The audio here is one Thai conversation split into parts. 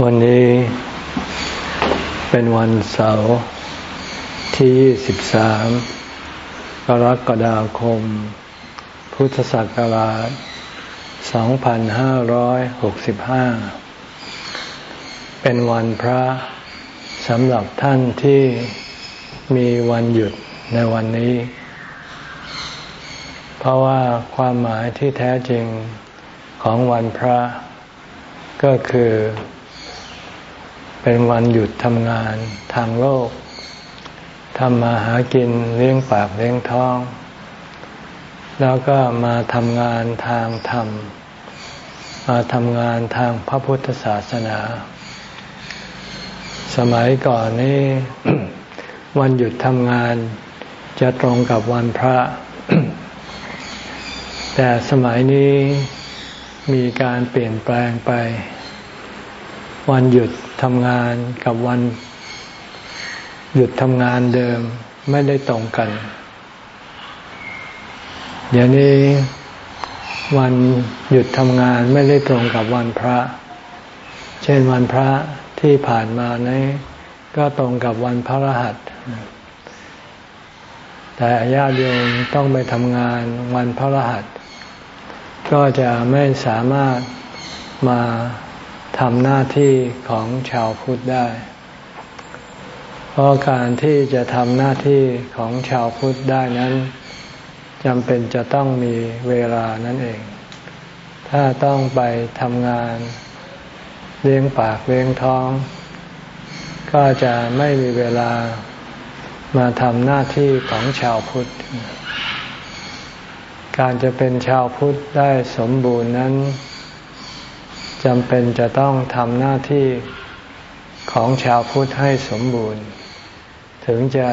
วันนี้เป็นวันเสาร์ที่ 23 กรกฎาคม พุทธศักราช 2565 เป็นวันพระสำหรับท่านที่มีวันหยุดในวันนี้ เพราะว่าความหมายที่แท้จริงของวันพระก็คือ เป็นวันหยุดทำงานทางโลกทำมาหากินเลี้ยงปากเลี้ยงท้อง แล้วก็มาทำงานทางธรรม มาทำงานทางพระพุทธศาสนา สมัยก่อนนี้วันหยุดทำงานจะตรงกับวันพระ แต่สมัยนี้มีการเปลี่ยนแปลงไป วันหยุด ทำงานกับวันหยุดทำงานเดิมไม่ได้ตรงกัน เดี๋ยวนี้วันหยุดทำงานไม่ได้ตรงกับวันพระ เช่นวันพระที่ผ่านมานี้ก็ตรงกับวันพระรหัส แต่ญาติโยมต้องไปทำงานวันพระรหัส ก็จะไม่สามารถมา ทำหน้าที่ของชาวพุทธได้ เพราะการที่จะทำหน้าที่ของชาวพุทธได้นั้นจำเป็นจะต้องมีเวลานั่นเอง ถ้าต้องไปทำงานเลี้ยงปากเลี้ยงท้อง ก็จะไม่มีเวลามาทำหน้าที่ของชาวพุทธ การจะเป็นชาวพุทธได้สมบูรณ์นั้น จำเป็นจะต้องทำหน้าที่ของชาวพุทธให้สมบูรณ์ ถึงจะ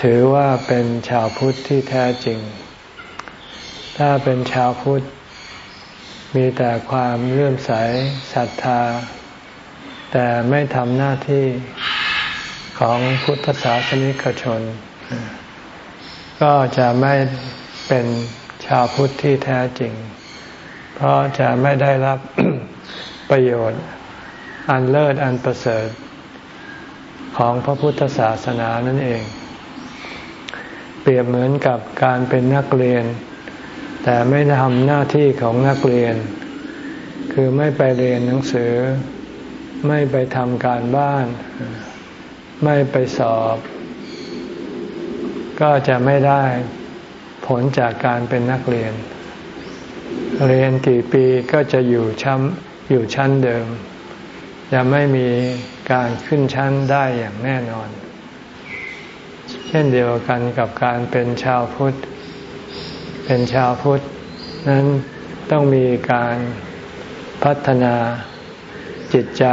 ถือว่าเป็นชาวพุทธที่แท้จริง ถ้าเป็นชาวพุทธ มีแต่ความเลื่อมใสศรัทธา แต่ไม่ทำหน้าที่ของพุทธศาสนิกชน ก็จะไม่เป็นชาวพุทธที่แท้จริง เพราะจะไม่ได้รับ ประโยชน์ อันเลิศอันประเสริฐ ของพระพุทธศาสนานั่นเอง เปรียบเหมือนกับการเป็นนักเรียน แต่ไม่ทำหน้าที่ของนักเรียน คือไม่ไปเรียนหนังสือ ไม่ไปทำการบ้าน ไม่ไปสอบ ก็จะไม่ได้ผลจากการเป็นนักเรียนเรียนกี่ปีก็จะอยู่ชั้น อยู่ชั้นเดิม จะไม่มีการขึ้นชั้นได้อย่างแน่นอน เช่นเดียวกันกับการเป็นชาวพุทธ เป็นชาวพุทธ นั้นต้องมีการพัฒนาจิตใจ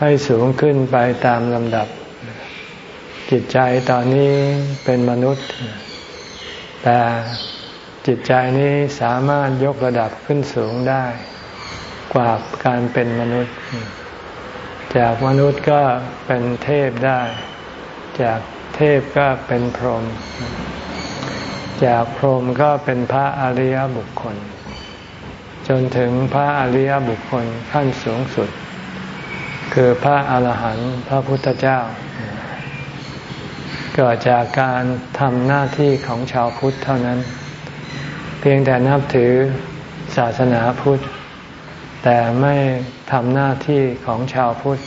ให้สูงขึ้นไปตามลำดับ จิตใจตอนนี้เป็นมนุษย์ แต่จิตใจนี้สามารถยกระดับขึ้นสูงได้ กว่าการเป็นมนุษย์ จากมนุษย์ก็เป็นเทพได้ จากเทพก็เป็นพรหมจากพรหมก็เป็นพระอริยบุคคล จนถึงพระอริยบุคคลขั้นสูงสุด คือพระอาหารหันต์พระพุทธเจ้า เกิดจากการทำหน้าที่ของชาวพุทธเท่านั้น เพียงแต่นับถือศาสนาพุทธ แต่ไม่ทำหน้าที่ของชาวพุทธ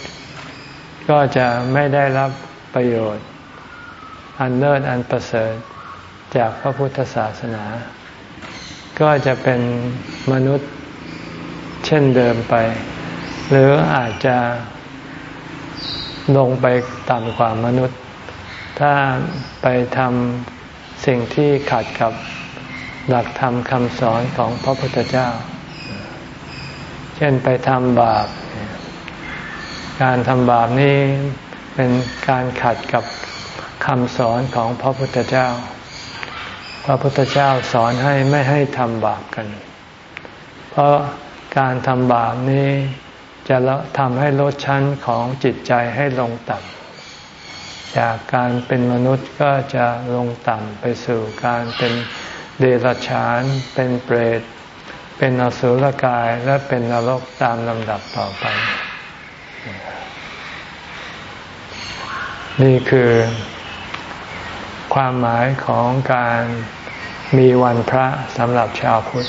ก็จะไม่ได้รับประโยชน์ อันเลิศอันประเสริฐจากพระพุทธศาสนา ก็จะเป็นมนุษย์เช่นเดิมไป หรืออาจจะลงไปต่ำกว่ามนุษย์ ถ้าไปทำสิ่งที่ขัดกับหลักธรรมคำสอนของพระพุทธเจ้า เช่นไปทำบาป การทำบาปนี้เป็นการขัดกับคำสอนของพระพุทธเจ้า พระพุทธเจ้าสอนให้ไม่ให้ทำบาปกัน เพราะการทำบาปนี้จะทำให้ลดชั้นของจิตใจให้ลงต่ำจากการเป็นมนุษย์ก็จะลงต่ำไปสู่การเป็นเดรัจฉาน เป็นเปรต เป็นอสุรกายและเป็นนรกตามลำดับต่อไป นี่คือความหมายของการมีวันพระสำหรับชาวพุทธ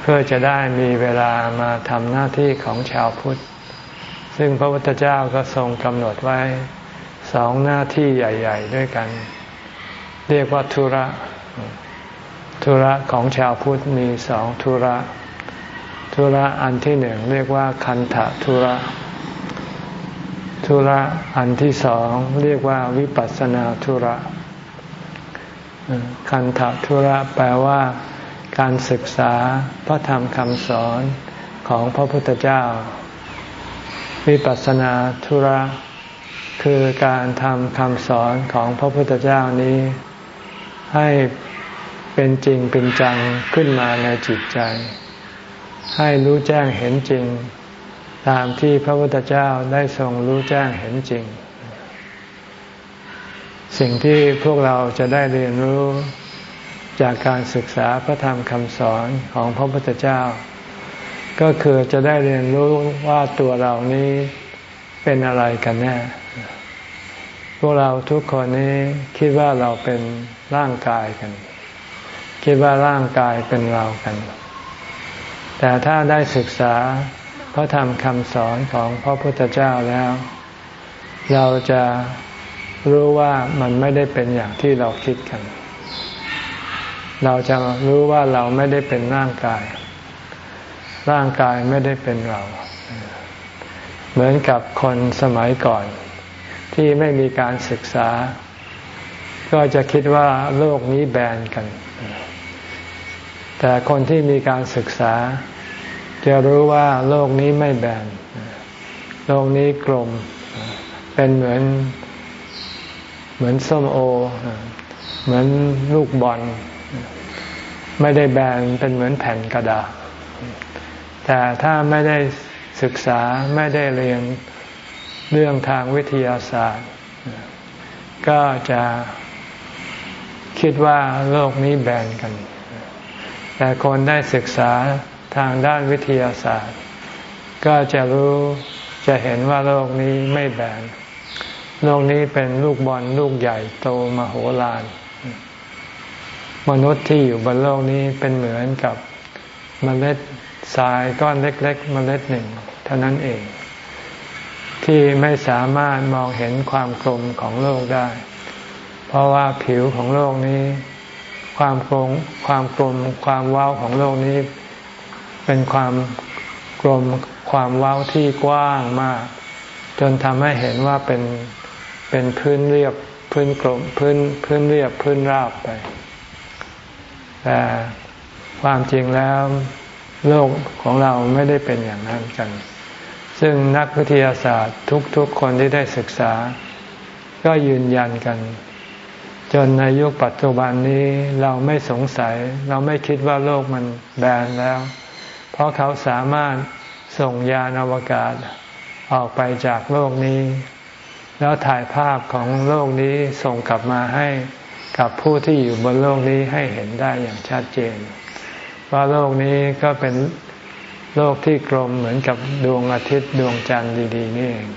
เพื่อจะได้มีเวลามาทำหน้าที่ของชาวพุทธ ซึ่งพระพุทธเจ้าก็ทรงกำหนดไว้สองหน้าที่ใหญ่ ๆ ด้วยกัน เรียกว่าธุระ ธุระของชาวพุทธมีสองธุระ ธุระอันที่หนึ่งเรียกว่าคันธะธุระ ธุระอันที่สองเรียกว่าวิปัสสนาธุระ คันธะธุระแปลว่าการศึกษาพระธรรมคำสอนของพระพุทธเจ้า วิปัสสนาธุระคือการทำคำสอนของพระพุทธเจ้านี้ ให้ เป็นจริงเป็นจังขึ้นมาในจิตใจ ให้รู้แจ้งเห็นจริง ตามที่พระพุทธเจ้าได้ทรงรู้แจ้งเห็นจริง สิ่งที่พวกเราจะได้เรียนรู้จากการศึกษาพระธรรมคำสอนของพระพุทธเจ้า ก็คือจะได้เรียนรู้ว่าตัวเรานี้เป็นอะไรกันแน่ พวกเราทุกคนนี้คิดว่าเราเป็นร่างกายกัน คิดว่าร่างกายเป็นเรากัน แต่ถ้าได้ศึกษาพระธรรมคำสอนของพระพุทธเจ้าแล้ว เราจะรู้ว่ามันไม่ได้เป็นอย่างที่เราคิดกัน เราจะรู้ว่าเราไม่ได้เป็นร่างกาย ร่างกายไม่ได้เป็นเรา เหมือนกับคนสมัยก่อน ที่ไม่มีการศึกษา ก็จะคิดว่าโลกนี้แบนกัน แต่คนที่มีการศึกษา จะรู้ว่าโลกนี้ไม่แบน โลกนี้กลม เป็นเหมือนเหมือนส้มโอ เหมือนลูกบอล ไม่ได้แบนเป็นเหมือนแผ่นกระดาษ แต่ถ้าไม่ได้ศึกษาไม่ได้เรียนเรื่องทางวิทยาศาสตร์ ก็จะคิดว่าโลกนี้แบนกัน แต่คนได้ศึกษาทางด้านวิทยาศาสตร์ ก็จะรู้จะเห็นว่าโลกนี้ไม่แบนโลกนี้เป็นลูกบอลลูกใหญ่โตมโหฬารมนุษย์ที่อยู่บนโลกนี้เป็นเหมือนกับมเมล็ดทรายก้อนเล็ก ๆ เมล็ดหนึ่ง เท่านั้นเอง ที่ไม่สามารถมองเห็นความกลมของโลกได้ เพราะว่าผิวของโลกนี้ ความกลมความกลมความว้าวของโลกนี้ เป็นความกลมความว้าวที่กว้างมาก จนทำให้เห็นว่าเป็นเป็นพื้นเรียบพื้นกลมพื้นพื้นเรียบพื้นราบไป แต่ความจริงแล้วโลกของเราไม่ได้เป็นอย่างนั้นกัน ซึ่งนักวิทยาศาสตร์ทุกๆคนที่ได้ศึกษา ก็ยืนยันกัน จนในยุคปัจจุบันนี้เราไม่สงสัย เราไม่คิดว่าโลกมันแบนแล้ว เพราะเขาสามารถส่งยานอวกาศออกไปจากโลกนี้ แล้วถ่ายภาพของโลกนี้ส่งกลับมาให้กับผู้ที่อยู่บนโลกนี้ให้เห็นได้อย่างชัดเจน ว่าโลกนี้ก็เป็นโลกที่กลมเหมือนกับดวงอาทิตย์ดวงจันทร์ดีๆนี่เอง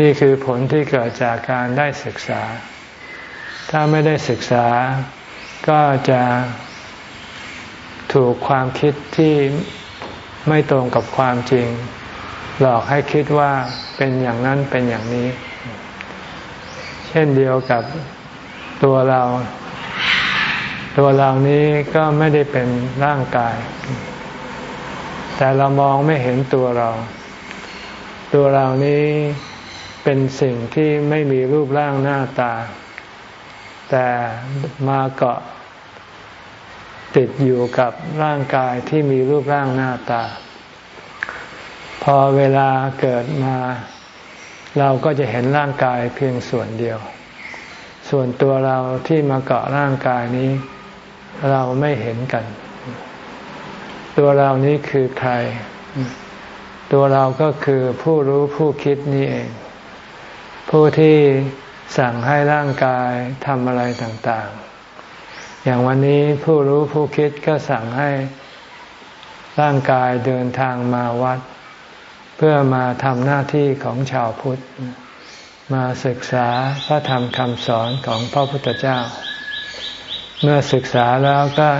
นี่คือผลที่เกิดจากการได้ศึกษา ถ้าไม่ได้ศึกษาก็จะถูกความคิดที่ไม่ตรงกับความจริง หลอกให้คิดว่าเป็นอย่างนั้นเป็นอย่างนี้ เช่นเดียวกับตัวเรา ตัวเรานี้ก็ไม่ได้เป็นร่างกาย แต่เรามองไม่เห็นตัวเรา ตัวเรานี้ เป็นสิ่งที่ไม่มีรูปร่างหน้าตา แต่มาเกาะติดอยู่กับร่างกายที่มีรูปร่างหน้าตา พอเวลาเกิดมา เราก็จะเห็นร่างกายเพียงส่วนเดียว ส่วนตัวเราที่มาเกาะร่างกายนี้ เราไม่เห็นกัน ตัวเรานี้คือใคร ตัวเราก็คือผู้รู้ผู้คิดนี่เอง ผู้ที่สั่งให้ร่างกายทำอะไรต่างๆ อย่างวันนี้ผู้รู้ผู้คิดก็สั่งให้ร่างกายเดินทางมาวัด เพื่อมาทำหน้าที่ของชาวพุทธ มาศึกษาพระธรรมคำสอนของพระพุทธเจ้า เมื่อศึกษาแล้วก็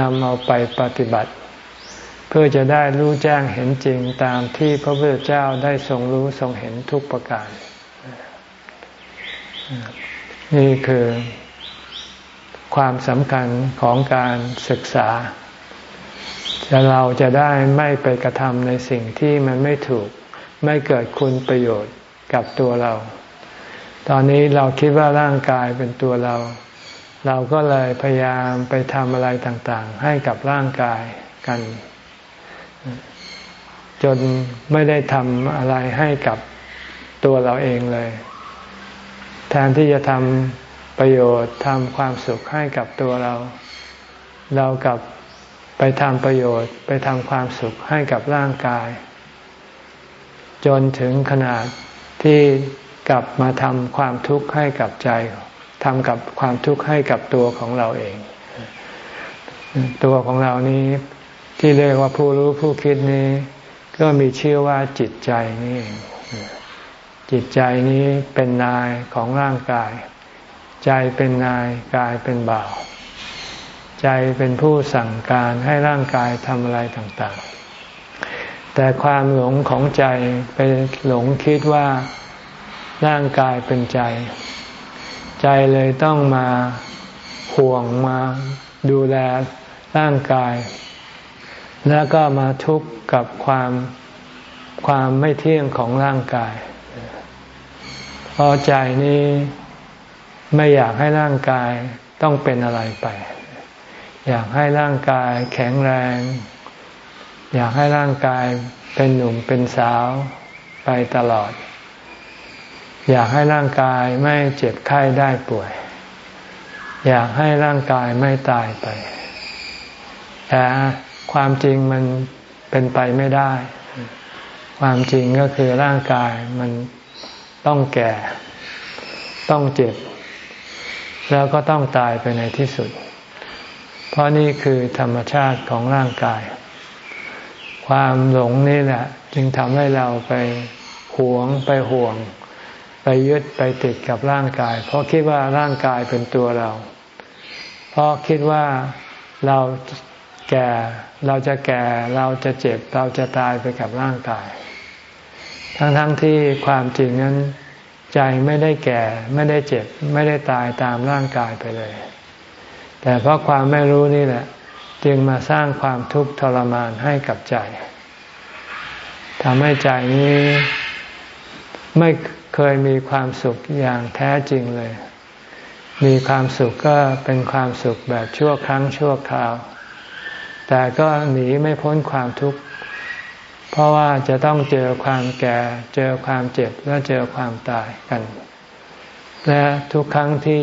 นำเอาไปปฏิบัติ เพื่อจะได้รู้แจ้งเห็นจริงตามที่พระพุทธเจ้าได้ทรงรู้ทรงเห็นทุกประการ นี่คือความสำคัญของการศึกษาจะเราจะได้ไม่ไปกระทำในสิ่งที่มันไม่ถูก ไม่เกิดคุณประโยชน์กับตัวเรา ตอนนี้เราคิดว่าร่างกายเป็นตัวเรา เราก็เลยพยายามไปทำอะไรต่างๆ ให้กับร่างกายกัน จนไม่ได้ทำอะไรให้กับตัวเราเองเลย แทนที่จะทำประโยชน์ทำความสุขให้กับตัวเรา เรากับไปทำประโยชน์ไปทำความสุขให้กับร่างกาย จนถึงขนาดที่กลับมาทำความทุกข์ให้กับใจทำกับความทุกข์ให้กับตัวของเราเอง ตัวของเรานี้ที่เรียกว่าผู้รู้ผู้คิดนี้ ก็มีชื่อว่าจิตใจนี่เอง จิตใจนี้เป็นนายของร่างกาย ใจเป็นนายกายเป็นบ่าว ใจเป็นผู้สั่งการให้ร่างกายทำอะไรต่างๆ แต่ความหลงของใจไปหลงคิดว่าร่างกายเป็นใจ ใจเลยต้องมาห่วงมาดูแลร่างกาย แล้วก็มาทุกข์กับความความไม่เที่ยงของร่างกาย เพราะใจนี้ไม่อยากให้ร่างกายต้องเป็นอะไรไป อยากให้ร่างกายแข็งแรง อยากให้ร่างกายเป็นหนุ่มเป็นสาวไปตลอด อยากให้ร่างกายไม่เจ็บไข้ได้ป่วย อยากให้ร่างกายไม่ตายไป แต่ความจริงมันเป็นไปไม่ได้ ความจริงก็คือร่างกายมัน ต้องแก่ ต้องเจ็บ แล้วก็ต้องตายไปในที่สุด เพราะนี่คือธรรมชาติของร่างกาย ความหลงนี่แหละ จึงทำให้เราไปหวงไปห่วง ไปยึดไปติดกับร่างกาย เพราะคิดว่าร่างกายเป็นตัวเรา เพราะคิดว่าเราแก่เราจะแก่เราจะเจ็บ เราจะตายไปกับร่างกาย ทั้งๆทที่ความจริงนั้นใจไม่ได้แก่ ไม่ได้เจ็บ ไม่ได้ตายตามร่างกายไปเลย แต่เพราะความไม่รู้นี่แหละ จึงมาสร้างความทุกข์ทรมานให้กับใจทำให้ใจนี้ไม่เคยมีความสุขอย่างแท้จริงเลย มีความสุขก็เป็นความสุขแบบชั่วครั้งชั่วคราว แต่ก็หนีไม่พ้นความทุกข์ เพราะว่าจะต้องเจอความแก่ เจอความเจ็บและเจอความตายกัน และทุกครั้งที่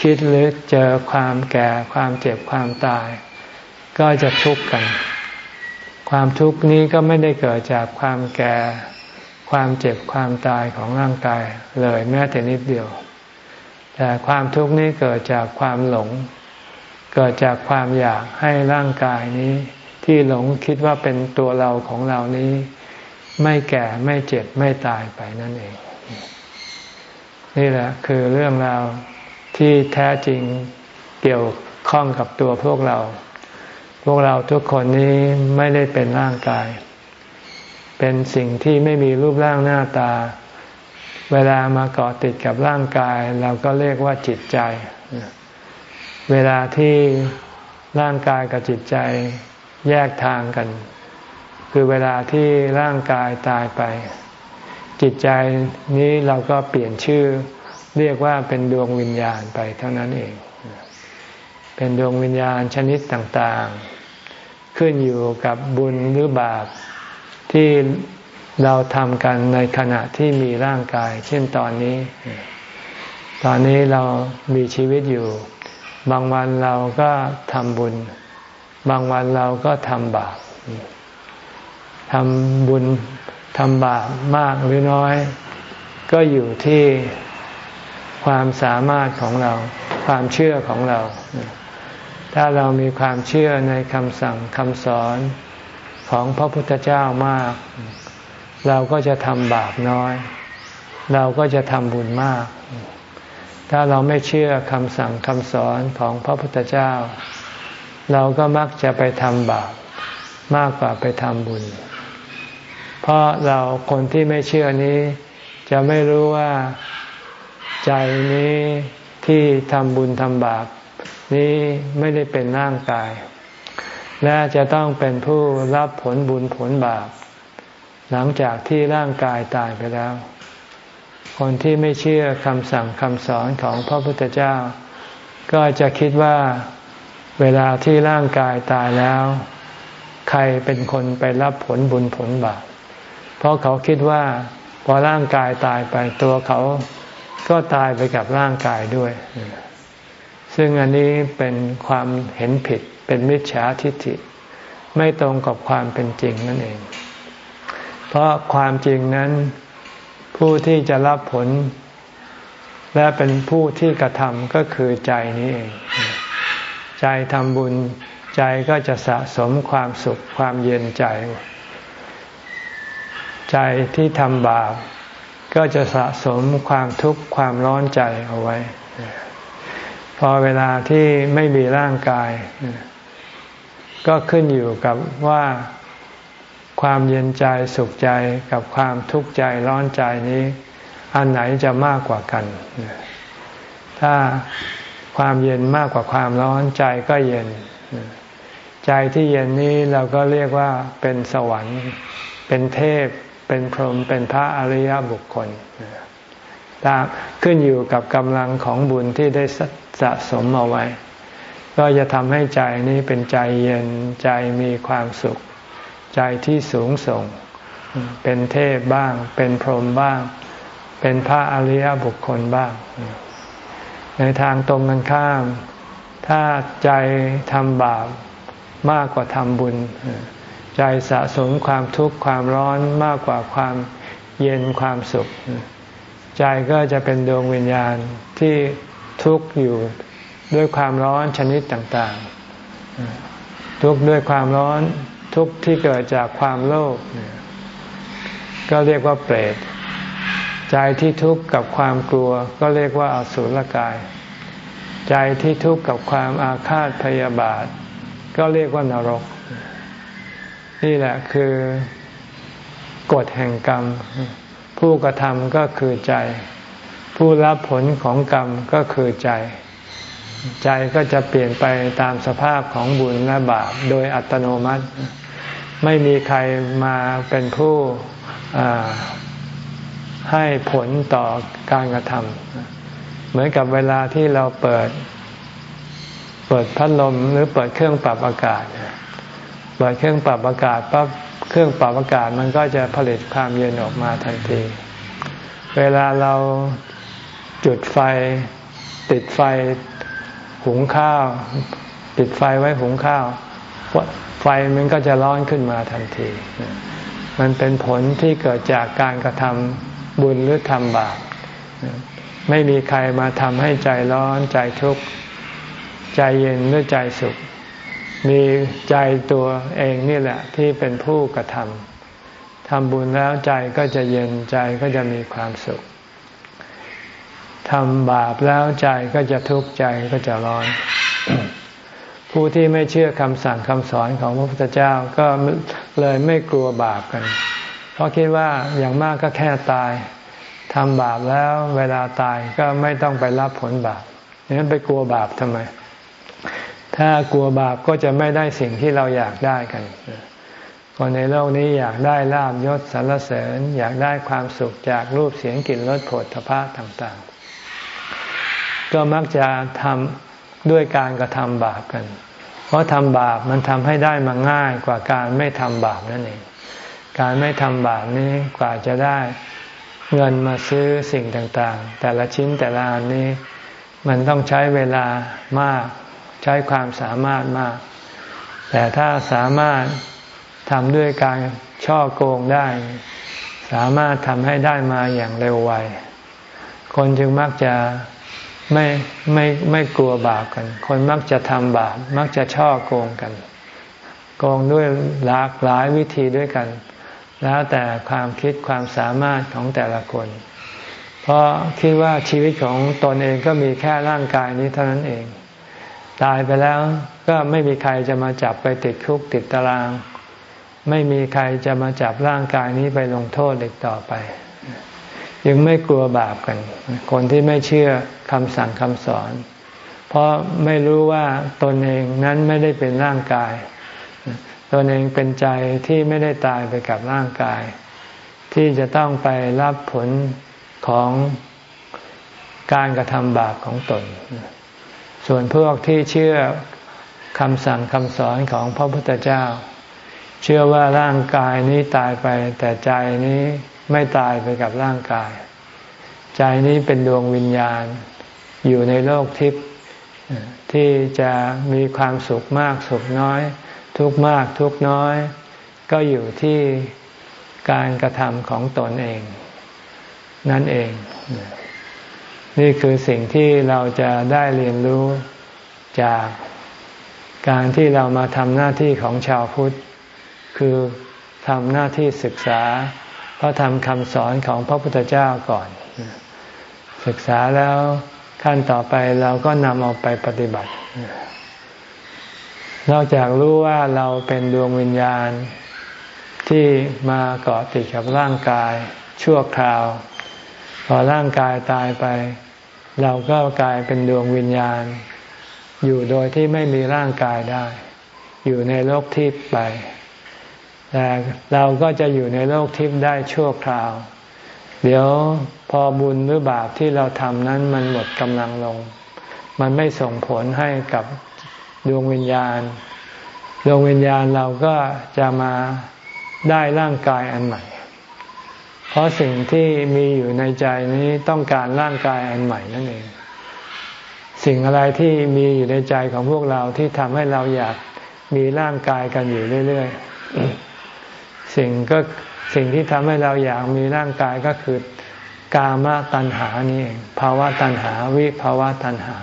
คิดหรือเจอความแก่ความเจ็บความตาย ก็จะทุกข์กัน ความทุกข์นี้ก็ไม่ได้เกิดจากความแก่ ความเจ็บความตายของร่างกายเลยแม้แต่นิดเดียว แต่ความทุกข์นี้เกิดจากความหลง เกิดจากความอยากให้ร่างกายนี้ ที่หลงคิดว่าเป็นตัวเราของเรานี้ ไม่แก่ไม่เจ็บไม่ตายไปนั่นเอง นี่แหละคือเรื่องราวที่แท้จริงเกี่ยวข้องกับตัวพวกเรา พวกเราทุกคนนี้ไม่ได้เป็นร่างกาย เป็นสิ่งที่ไม่มีรูปร่างหน้าตา เวลามาเกาะติดกับร่างกาย เราก็เรียกว่าจิตใจ เวลาที่ร่างกายกับจิตใจ แยกทางกัน คือเวลาที่ร่างกายตายไป จิตใจนี้เราก็เปลี่ยนชื่อ เรียกว่าเป็นดวงวิญญาณไปเท่านั้นเอง เป็นดวงวิญญาณชนิดต่างๆ ขึ้นอยู่กับบุญหรือบาปที่เราทำกันในขณะที่มีร่างกาย เช่นตอนนี้ ตอนนี้เรามีชีวิตอยู่ บางวันเราก็ทำบุญ บางวันเราก็ทำบาปทำบุญทำบาปมากหรือน้อย ก็อยู่ที่ความสามารถของเรา ความเชื่อของเรา ถ้าเรามีความเชื่อในคำสั่งคำสอนของพระพุทธเจ้ามาก เราก็จะทำบาปน้อย เราก็จะทำบุญมาก ถ้าเราไม่เชื่อคำสั่งคำสอนของพระพุทธเจ้า เราก็มักจะไปทำบาปมากกว่าไปทำบุญ เพราะเราคนที่ไม่เชื่อนี้ จะไม่รู้ว่าใจนี้ที่ทำบุญทำบาปนี้ไม่ได้เป็นร่างกาย และจะต้องเป็นผู้รับผลบุญผลบาป หลังจากที่ร่างกายตายไปแล้ว คนที่ไม่เชื่อคำสั่งคำสอนของพระพุทธเจ้า ก็จะคิดว่า เวลาที่ร่างกายตายแล้ว ใครเป็นคนไปรับผลบุญผลบาปเพราะเขาคิดว่า พอร่างกายตายไปตัวเขาก็ตายไปกับร่างกายด้วย ซึ่งอันนี้เป็นความเห็นผิดเป็นมิจฉาทิฏฐิ ไม่ตรงกับความเป็นจริงนั่นเอง เพราะความจริงนั้นผู้ที่จะรับผล และเป็นผู้ที่กระทำก็คือใจนี้เอง ใจทำบุญใจก็จะสะสมความสุขความเย็นใจ ใจที่ทำบาปก็จะสะสมความทุกข์ความร้อนใจเอาไว้ พอเวลาที่ไม่มีร่างกาย ก็ขึ้นอยู่กับว่าความเย็นใจสุขใจกับความทุกข์ใจร้อนใจนี้ อันไหนจะมากกว่ากัน ถ้า ความเย็นมากกว่าความร้อนใจก็เย็น ใจที่เย็นนี้เราก็เรียกว่าเป็นสวรรค์ เป็นเทพ เป็นพรหมเป็นพระอริยบุคคลขึ้นอยู่กับกำลังของบุญที่ได้สะสมเอาไว้ ก็จะทำให้ใจนี้เป็นใจเย็นใจมีความสุข ใจที่สูงส่ง เป็นเทพบ้าง เป็นพรหมบ้าง เป็นพระอริยบุคคลบ้าง ในทางตรงกันข้าม ถ้าใจทำบาปมากกว่าทำบุญ ใจสะสมความทุกข์ความร้อนมากกว่าความเย็นความสุข ใจก็จะเป็นดวงวิญญาณที่ทุกข์อยู่ด้วยความร้อนชนิดต่างๆ ทุกข์ด้วยความร้อนทุกข์ที่เกิดจากความโลภก็เรียกว่าเปรต ใจที่ทุกข์กับความกลัวก็เรียกว่าอสุรกาย ใจที่ทุกข์กับความอาฆาตพยาบาท ก็เรียกว่านรก นี่แหละคือกฎแห่งกรรม ผู้กระทำก็คือใจ ผู้รับผลของกรรมก็คือใจ ใจก็จะเปลี่ยนไปตามสภาพของบุญและบาปโดยอัตโนมัติ ไม่มีใครมาเป็นผู้ ให้ผลต่อการกระทำเหมือนกับเวลาที่เราเปิด เปิดพัดลมหรือเปิดเครื่องปรับอากาศ เปิดเครื่องปรับอากาศปั๊บเครื่องปรับอากาศมันก็จะผลิตความเย็นออกมาทันที เวลาเราจุดไฟ ติดไฟหุงข้าว ติดไฟไว้หุงข้าวไฟมันก็จะร้อนขึ้นมาทันที มันเป็นผลที่เกิดจากการกระทำ บุญหรือทำบาปไม่มีใครมาทำให้ใจร้อนใจทุกข์ใจเย็นหรือใจสุข มีใจตัวเองนี่แหละที่เป็นผู้กระทำทำบุญแล้วใจก็จะเย็นใจก็จะมีความสุขทำบาปแล้วใจก็จะทุกข์ใจก็จะร้อน ผู้ที่ไม่เชื่อคำสั่งคำสอนของพระพุทธเจ้าก็เลยไม่กลัวบาปกัน ราะคิดว่าอย่างมากก็แค่ตายทำบาปแล้วเวลาตายก็ไม่ต้องไปรับผลบาปงนั้นไปกลัวบาปทำไม ถ้ากลัวบาปก็จะไม่ได้สิ่งที่เราอยากได้กันคนในโลกนี้อยากได้ลาบยศสรรเสริญ อยากได้ความสุขจากรูปเสียงกลิ่นรสผลทพะต่างๆ ก็มักจะทำด้วยการกระทำบาปกัน เพราะทำบาปมันทำให้ได้มาง่ายกว่าการไม่ทำบาปนั่นเอง การไม่ทำบาปนี้กว่าจะได้เงินมาซื้อสิ่งต่างๆ แต่ละชิ้นแต่ละอันนี้ มันต้องใช้เวลามาก ใช้ความสามารถมาก แต่ถ้าสามารถทำด้วยการช่อโกงได้ สามารถทำให้ได้มาอย่างเร็วไวคนจึงมักจะไม่ไม่ไม่กลัวบาปกัน คนมักจะทำบาปมักจะช่อโกงกัน โกงด้วยหลากหลายวิธีด้วยกัน แล้วแต่ความคิดความสามารถของแต่ละคน เพราะคิดว่าชีวิตของตนเองก็มีแค่ร่างกายนี้เท่านั้นเอง ตายไปแล้วก็ไม่มีใครจะมาจับไปติดคุกติดตาราง ไม่มีใครจะมาจับร่างกายนี้ไปลงโทษอีกต่อไป ยังไม่กลัวบาปกัน คนที่ไม่เชื่อคำสั่งคำสอน เพราะไม่รู้ว่าตนเองนั้นไม่ได้เป็นร่างกาย ตนเองเป็นใจที่ไม่ได้ตายไปกับร่างกาย ที่จะต้องไปรับผลของการกระทำบาปของตน ส่วนพวกที่เชื่อคำสั่งคำสอนของพระพุทธเจ้า เชื่อว่าร่างกายนี้ตายไป แต่ใจนี้ไม่ตายไปกับร่างกาย ใจนี้เป็นดวงวิญญาณ อยู่ในโลกทิพย์ที่จะมีความสุขมากสุขน้อย ทุกมากทุกน้อย ก็อยู่ที่การกระทำของตนเอง นั่นเอง นี่คือสิ่งที่เราจะได้เรียนรู้จากการที่เรามาทำหน้าที่ของชาวพุทธ คือทำหน้าที่ศึกษาพระธรรมคำสอนของพระพุทธเจ้าก่อน ศึกษาแล้วขั้นต่อไปเราก็นำเอาไปปฏิบัติ นอกจากรู้ว่าเราเป็นดวงวิญญาณ ที่มาเกาะติดกับร่างกายชั่วคราว พอร่างกายตายไป เราก็กลายเป็นดวงวิญญาณ อยู่โดยที่ไม่มีร่างกายได้ อยู่ในโลกทิพย์ไป แต่เราก็จะอยู่ในโลกทิพย์ได้ชั่วคราว เดี๋ยวพอบุญหรือบาปที่เราทำนั้นมันหมดกำลังลง มันไม่ส่งผลให้กับ ดวงวิญญาณ ดวงวิญญาณเราก็จะมาได้ร่างกายอันใหม่ เพราะสิ่งที่มีอยู่ในใจนี้ต้องการร่างกายอันใหม่นั่นเอง สิ่งอะไรที่มีอยู่ในใจของพวกเราที่ทำให้เราอยากมีร่างกายกันอยู่เรื่อยๆ สิ่งก็สิ่งที่ทำให้เราอยากมีร่างกายก็คือกามตัณหานี่เองภาวะตัณหา วิภาวะตัณหา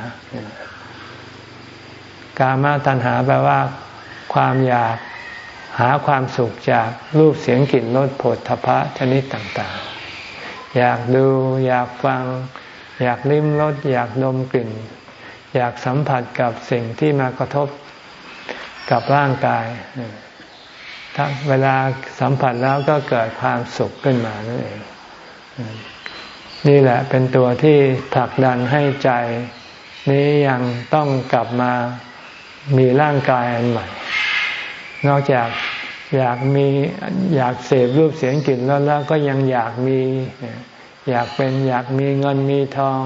กามาตัณหาแปลว่า ความอยากหาความสุขจากรูปเสียงกลิ่นรสผลทพะชนิดต่างๆ อยากดู อยากฟัง อยากลิ้มรสอยากดมกลิ่น อยากสัมผัสกับสิ่งที่มากระทบกับร่างกายถ้าเวลาสัมผัสแล้วก็เกิดความสุขขึ้นมานั่นเองนี่แหละเป็นตัวที่ผลักดันให้ใจนี้ยังต้องกลับมา มีร่างกายอันใหม่ นอกจากอยากมีอยากเสพรูปเสียงกลิ่นแล้วแล้วก็ยังอยากมี อยากเป็นอยากมีเงินมีทอง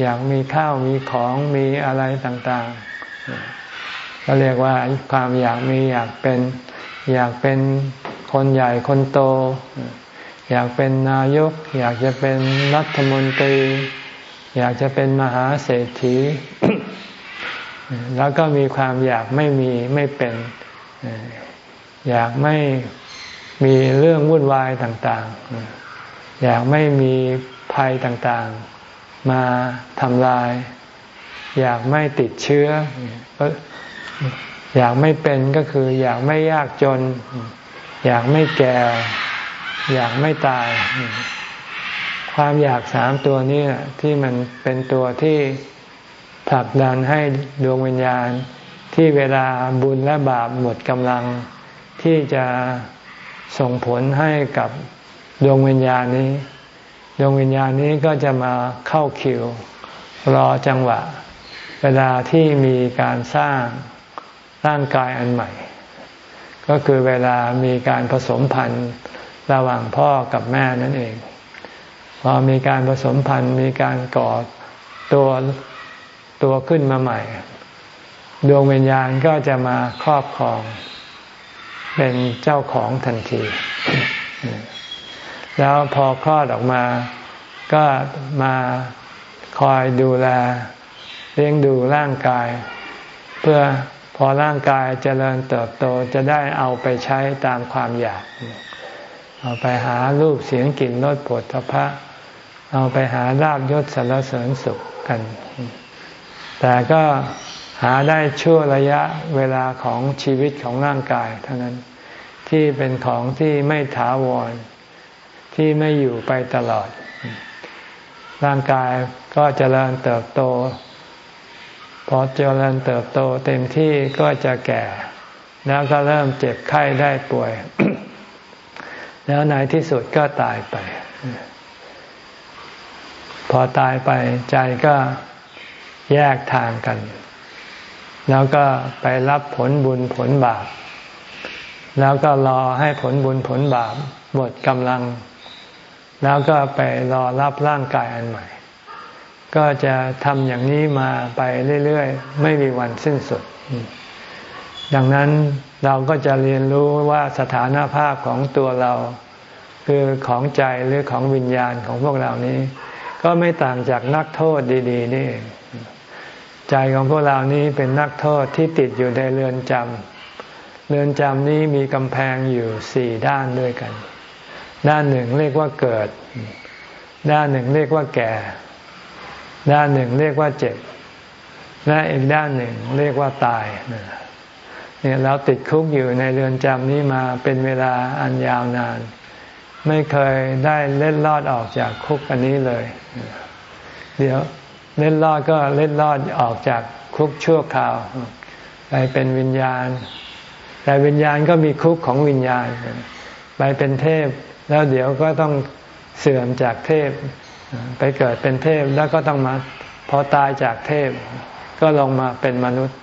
อยากมีข้าวมีของมีอะไรต่างๆก็เรียกว่าความอยากมีอยากเป็น อยากเป็นคนใหญ่คนโต อยากเป็นนายก อยากจะเป็นรัฐมนตรี อยากจะเป็นมหาเศรษฐี แล้วก็มีความอยากไม่มีไม่เป็น อยากไม่มีเรื่องวุ่นวายต่างๆ อยากไม่มีภัยต่างๆ มาทำลาย อยากไม่ติดเชื้อ อยากไม่เป็นก็คือ อยากไม่ยากจน อยากไม่แก่ อยากไม่ตาย ความอยากสามตัวนี้ที่มันเป็นตัวที่ ผลักดันให้ดวงวิญญาณที่เวลาบุญและบาปหมดกำลัง ที่จะส่งผลให้กับดวงวิญญาณนี้ ดวงวิญญาณนี้ก็จะมาเข้าคิว รอจังหวะ เวลาที่มีการสร้างร่างกายอันใหม่ ก็คือเวลามีการผสมพันธุ์ระหว่างพ่อกับแม่นั่นเอง พอมีการผสมพันธุ์มีการก่อตัว ตัวขึ้นมาใหม่ ดวงวิญญาณก็จะมาครอบครอง เป็นเจ้าของทันที แล้วพอคลอดออกมา ก็มาคอยดูแล เลี้ยงดูร่างกาย เพื่อพอร่างกายเจริญเติบโตจะได้เอาไปใช้ตามความอยาก เอาไปหารูปเสียงกลิ่นรสผลทพะเอาไปหาลาบยศสรรเสริญสุขกัน แต่ก็หาได้ชั่วระยะเวลาของชีวิตของร่างกายเท่านั้นที่เป็นของที่ไม่ถาวร ที่ไม่อยู่ไปตลอด ร่างกายก็จเจริญเติบโต พอเจริญเติบโตเต็มที่ก็จะแก่ แล้วก็เริ่มเจ็บไข้ได้ป่วย แล้วในที่สุดก็ตายไป พอตายไปใจก็ แยกทางกัน แล้วก็ไปรับผลบุญผลบาป แล้วก็รอให้ผลบุญผลบาปหมดกำลัง แล้วก็ไปรอรับร่างกายอันใหม่ ก็จะทำอย่างนี้มาไปเรื่อยๆ ไม่มีวันสิ้นสุด ดังนั้นเราก็จะเรียนรู้ว่าสถานภาพของตัวเรา คือของใจหรือของวิญญาณของพวกเรานี้ ก็ไม่ต่างจากนักโทษดี ๆ นี่ ใจของพวกเรานี้เป็นนักโทษที่ติดอยู่ในเรือนจำเรือนจำนี้มีกำแพงอยู่สี่ด้านด้วยกัน ด้านหนึ่งเรียกว่าเกิด ด้านหนึ่งเรียกว่าแก่ ด้านหนึ่งเรียกว่าเจ็บ และอีกด้านหนึ่งเรียกว่าตายเนี่ยเราติดคุกอยู่ในเรือนจำนี้มาเป็นเวลาอันยาวนาน ไม่เคยได้เล่นลอดออกจากคุกอันนี้เลย เดี๋ยว เล่นลอดก็เล่นลอดออกจากคุกชั่วคราวไปเป็นวิญญาณ แต่วิญญาณก็มีคุกของวิญญาณ ไปเป็นเทพ แล้วเดี๋ยวก็ต้องเสื่อมจากเทพ ไปเกิดเป็นเทพแล้วก็ต้องมาพอตายจากเทพ ก็ลงมาเป็นมนุษย์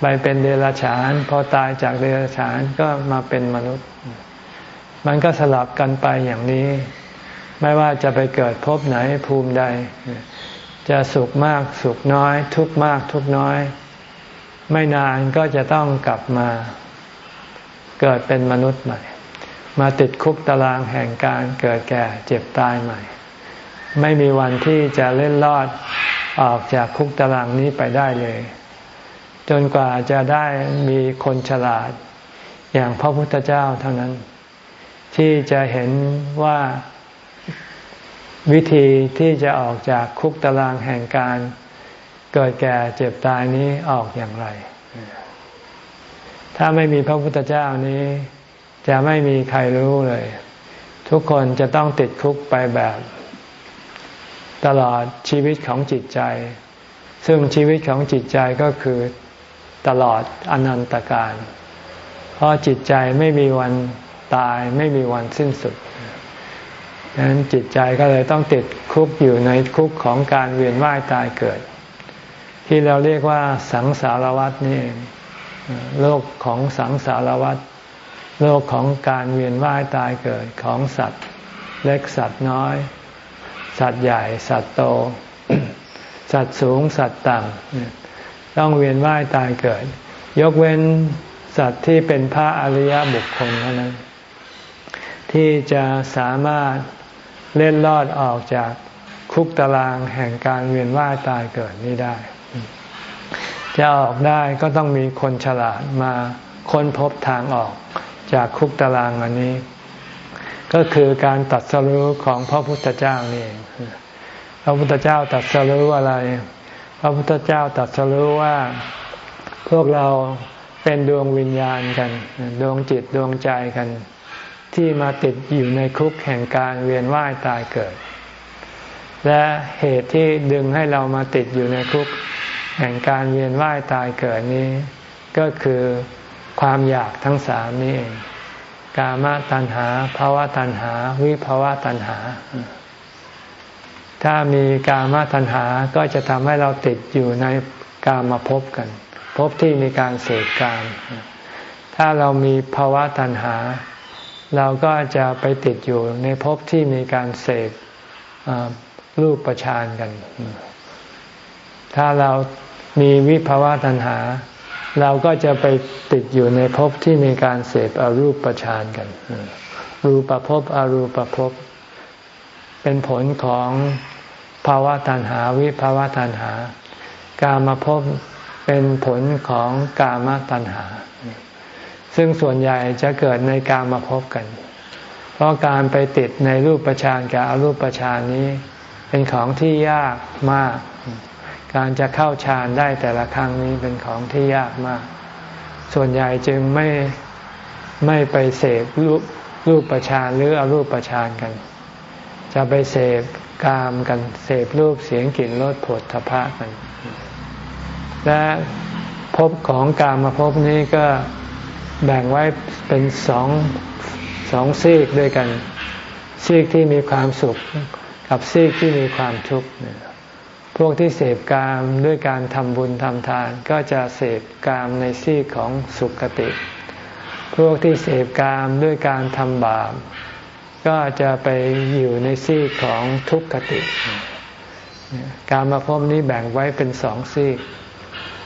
ไปเป็นเดรัจฉาน พอตายจากเดรัจฉานก็มาเป็นมนุษย์ มันก็สลับกันไปอย่างนี้ ไม่ว่าจะไปเกิดพบไหนภูมิใด จะสุขมากสุขน้อย ทุกมากทุกน้อย ไม่นานก็จะต้องกลับมา เกิดเป็นมนุษย์ใหม่ มาติดคุกตารางแห่งการเกิดแก่เจ็บตายใหม่ ไม่มีวันที่จะเล่นรอดออกจากคุกตารางนี้ไปได้เลย จนกว่าจะได้มีคนฉลาด อย่างพระพุทธเจ้าเท่านั้น ที่จะเห็นว่า วิธีที่จะออกจากคุกตารางแห่งการเกิดแก่เจ็บตายนี้ออกอย่างไร ถ้าไม่มีพระพุทธเจ้านี้ จะไม่มีใครรู้เลย ทุกคนจะต้องติดคุกไปแบบ ตลอดชีวิตของจิตใจ ซึ่งชีวิตของจิตใจก็คือตลอดอนันตการ เพราะจิตใจไม่มีวันตายไม่มีวันสิ้นสุด ดังนั้นจิตใจก็เลยต้องติดคุกอยู่ในคุกของการเวียนว่ายตายเกิด ที่เราเรียกว่าสังสารวัฏนี่โลกของสังสารวัฏโลกของการเวียนว่ายตายเกิดของสัตว์ เล็กสัตว์น้อย สัตว์ใหญ่ สัตว์โต สัตว์สูงสัตว์ต่ำต้องเวียนว่ายตายเกิด ยกเว้นสัตว์ที่เป็นพระอริยบุคคลเท่านั้นที่จะสามารถ เล่นลอดออกจากคุกตารางแห่งการเวียนว่ายตายเกิดนี้ได้ จะออกได้ก็ต้องมีคนฉลาดมาค้นพบทางออกจากคุกตารางอันนี้ ก็คือการตัดสรู้ของพระพุทธเจ้านี่เองพระพุทธเจ้าตัดสรู้อะไร พระพุทธเจ้าตัดสรู้ว่าพวกเราเป็นดวงวิญญาณกัน ดวงจิตดวงใจกัน ที่มาติดอยู่ในคุกแห่งการเวียนว่ายตายเกิด และเหตุที่ดึงให้เรามาติดอยู่ในคุกแห่งการเวียนว่ายตายเกิดนี้ ก็คือความอยากทั้งสามนี้เองกามตัณหาภาวะตัณหา วิภาวะตัณหา ถ้ามีกามตัณหาก็จะทำให้เราติดอยู่ในกามาพบกัน พบที่มีการเสกกาม ถ้าเรามีภาวะตัณหา เราก็จะไปติดอยู่ในภพที่มีการเสกรูปประชานกัน ถ้าเรามีวิภาวะตัณหา เราก็จะไปติดอยู่ในภพที่มีการเสพอรูปประชานกัน รูปภพอรูปภพ เป็นผลของภาวะตัณหา วิภาวะตัณหา กามภพเป็นผลของกามตัณหา ซึ่งส่วนใหญ่จะเกิดในการมภพบกัน เพราะการไปติดในรูปประชานกับอรูปประชานนี้ เป็นของที่ยากมาก การจะเข้าฌานได้แต่ละครั้งนี้เป็นของที่ยากมาก ส่วนใหญ่จึงไม่ไม่ไปเสพรูปรูปประชานหรืออรูปประชานกัน จะไปเสพกามกันเสพรูปเสียงกลิ่นรสผดทพะกัน และภพของกามมาภพนี้ก็ แบ่งไว้เป็นสองสองซีกด้วยกัน ซีกที่มีความสุขกับซีกที่มีความทุกข์พวกที่เสพกามด้วยการทำบุญทำทาน ก็จะเสพกามในซีกของสุขติ พวกที่เสพกามด้วยการทำบาปก็จะไปอยู่ในซีกของทุกขติ การมาพบนี้แบ่งไว้เป็นสองซีก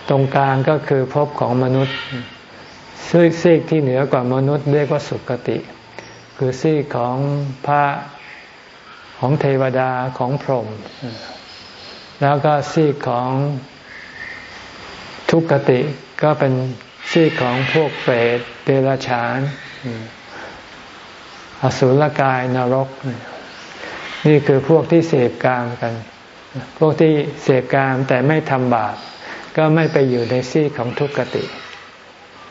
ตรงกลางก็คือภพของมนุษย์ ซีกซีกที่เหนือกว่ามนุษย์เรียกว่าสุขติ คือซีกของพระของเทวดาของพรหมแล้วก็ซีกของทุกขติก็เป็นซีกของพวกเปรตเดรัจฉานอสุรกายนรก นี่คือพวกที่เสพกามกัน พวกที่เสพกามแต่ไม่ทำบาปก็ไม่ไปอยู่ในซีกของทุกขติ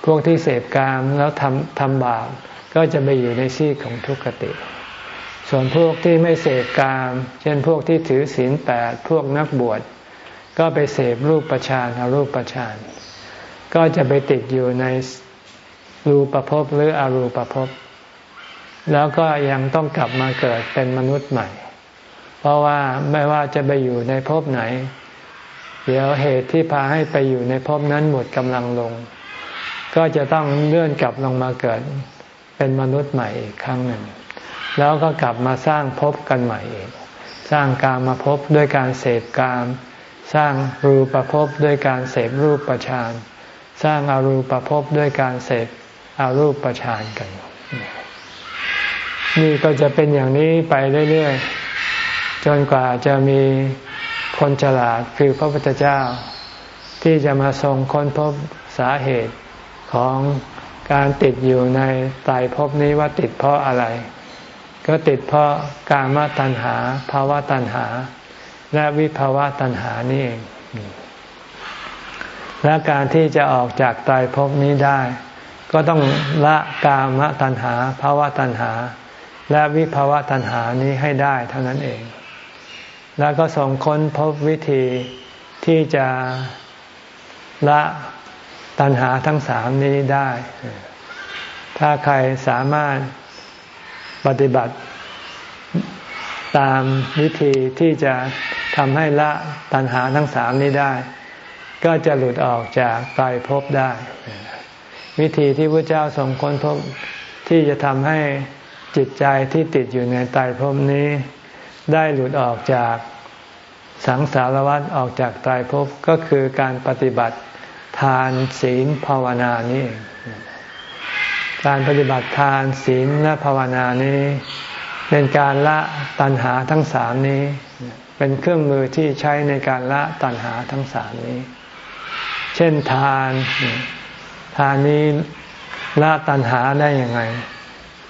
พวกที่เสพกามแล้วทำทำบาปก็จะไปอยู่ในซีกของทุกขติ ส่วนพวกที่ไม่เสพกาม เช่นพวกที่ถือศีลแปดพวกนักบวช ก็ไปเสพรูปประชานอรูปประชานก็จะไปติดอยู่ในรูปประพหรืออรูปประพแล้วก็ยังต้องกลับมาเกิดเป็นมนุษย์ใหม่ เพราะว่าไม่ว่าจะไปอยู่ในภพไหน เดี๋ยวเหตุที่พาให้ไปอยู่ในภพนั้นหมดกำลังลง ก็จะต้องเลื่อนกลับลงมาเกิด เป็นมนุษย์ใหม่อีกครั้งหนึ่ง แล้วก็กลับมาสร้างภพกันใหม่อีก สร้างกามมาภพด้วยการเสพกาม สร้างรูปภพด้วยการเสพรูปประชานสร้างอารูปภพด้วยการเสพอารูปประชานกัน นี่ก็จะเป็นอย่างนี้ไปเรื่อยๆ จนกว่าจะมีคนฉลาดคือพระพุทธเจ้า ที่จะมาทรงค้นพบสาเหตุ ของการติดอยู่ในตายภพนี้ว่าติดเพราะอะไร ก็ติดเพราะกามตัณหาภาวะตัณหา และวิภาวะตัณหานี่เอง และการที่จะออกจากตายภพนี้ได้ ก็ต้องละกามตัณหาภาวะตัณหา และวิภาวะตัณหานี้ให้ได้เท่านั้นเอง แล้วก็ส่งค้นพบวิธีที่จะละ ตัณหาทั้งสามนี้ได้ ถ้าใครสามารถปฏิบัติตามวิธีที่จะทำให้ละตัณหาทั้งสามนี้ได้ ก็จะหลุดออกจากกายภพได้ วิธีที่พระเจ้าทรงค้นพบที่จะทำให้จิตใจที่ติดอยู่ในตายภพนี้ ได้หลุดออกจากสังสารวัฏออกจากตายภพก็คือการปฏิบัติ ทานศีลภาวนานี้การปฏิบัติทานศีลและภาวนานี้เป็นการละตัณหาทั้งสามนี้ เป็นเครื่องมือที่ใช้ในการละตัณหาทั้งสามนี้ เช่นทาน ทานนี้ละตัณหาได้ยังไง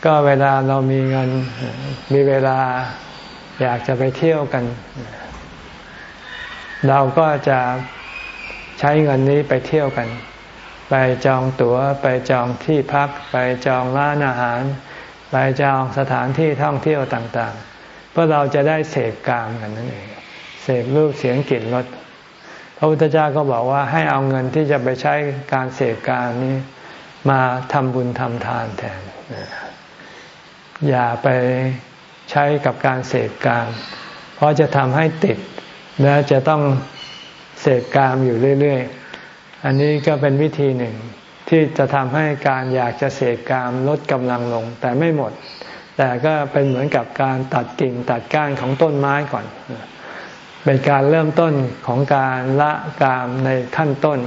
ก็เวลาเรามีเงินมีเวลาอยากจะไปเที่ยวกัน เราก็จะ ใช้เงินนี้ไปเที่ยวกัน ไปจองตัว๋ว ไปจองที่พัก ไปจองร้านอาหาร ไปจองสถานที่ท่องเที่ยวต่างๆ เพื่อเราจะได้เสพกามกันนั่นเองเสพรูปเสียงกลิ่นรสพระพุทธเจ้าก็บอกว่าให้เอาเงินที่จะไปใช้การเสพกามนี้ มาทำบุญทำทานแทน อย่าไปใช้กับการเสพกามเพราะจะทำให้ติด และจะต้อง เสพกามอยู่เรื่อยๆ อันนี้ก็เป็นวิธีหนึ่งที่จะทำให้การอยากจะเสพกามลดกำลังลง แต่ไม่หมด แต่ก็เป็นเหมือนกับการตัดกิ่งตัดก้านของต้นไม้ก่อน เป็นการเริ่มต้นของการละกามในขั้นต้น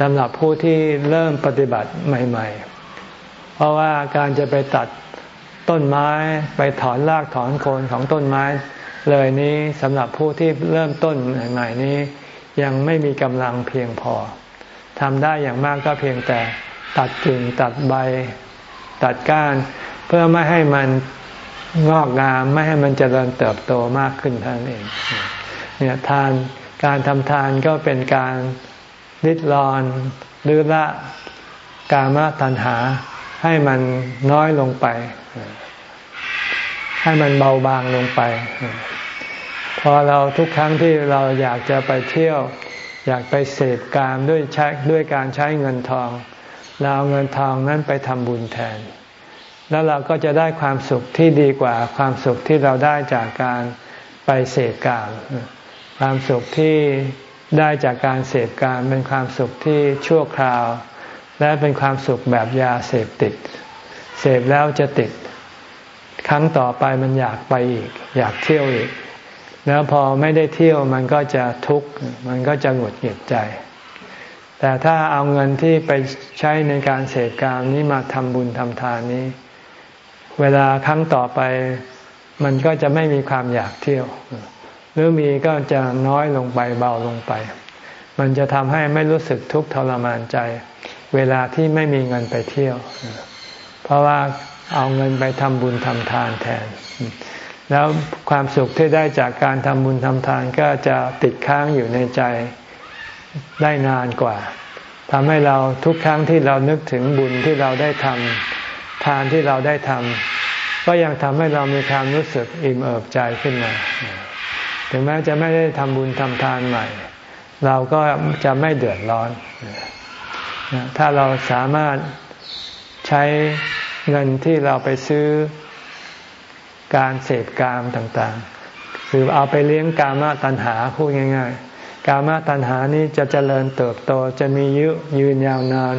สำหรับผู้ที่เริ่มปฏิบัติใหม่ ๆ เพราะว่าการจะไปตัดต้นไม้ไปถอนรากถอนโคนของต้นไม้ เลยนี้สำหรับผู้ที่เริ่มต้นใหม่ๆนี้ ยังไม่มีกำลังเพียงพอทำได้อย่างมากก็เพียงแต่ตัดกิ่งตัดใบ ตัดก้าน เพื่อไม่ให้มันงอกงามไม่ให้มันเจริญเติบโตมากขึ้นเท่านั้นเองเนี่ยทานการทำทานก็เป็นการลิดรอนหรือละกามตัณหาให้มันน้อยลงไป ให้มันเบาบางลงไป พอเราทุกครั้งที่เราอยากจะไปเที่ยว อยากไปเสพกามด้วยใช้ด้วยการใช้เงินทอง เราเอาเงินทองนั้นไปทำบุญแทน แล้วเราก็จะได้ความสุขที่ดีกว่าความสุขที่เราได้จากการไปเสพกามความสุขที่ได้จากการเสพกามเป็นความสุขที่ชั่วคราว และเป็นความสุขแบบยาเสพติด เสพแล้วจะติด ครั้งต่อไปมันอยากไปอีก อยากเที่ยวอีก แล้วพอไม่ได้เที่ยวมันก็จะทุกข์มันก็จะหงุดหงิดใจ แต่ถ้าเอาเงินที่ไปใช้ในการเสพกามนี้มาทำบุญทำทานนี้ เวลาครั้งต่อไปมันก็จะไม่มีความอยากเที่ยว หรือมีก็จะน้อยลงไปเบาลงไป มันจะทำให้ไม่รู้สึกทุกข์ทรมานใจ เวลาที่ไม่มีเงินไปเที่ยว เพราะว่าเอาเงินไปทำบุญทำทานแทน แล้วความสุขที่ได้จากการทำบุญทำทานก็จะติดค้างอยู่ในใจได้นานกว่าทำให้เราทุกครั้งที่เรานึกถึงบุญที่เราได้ทำทานที่เราได้ทำก็ยังทำให้เรามีความรู้สึกอิ่มเอิบใจขึ้นมา ถึงแม้จะไม่ได้ทำบุญทำทานใหม่ เราก็จะไม่เดือดร้อน ถ้าเราสามารถใช้เงินที่เราไปซื้อ การเสพกามต่างๆ คือเอาไปเลี้ยงกามาตัณหาพูดง่าย ๆ กามาตัณหานี้จะเจริญเติบโตจะมียุยืนยาวนาน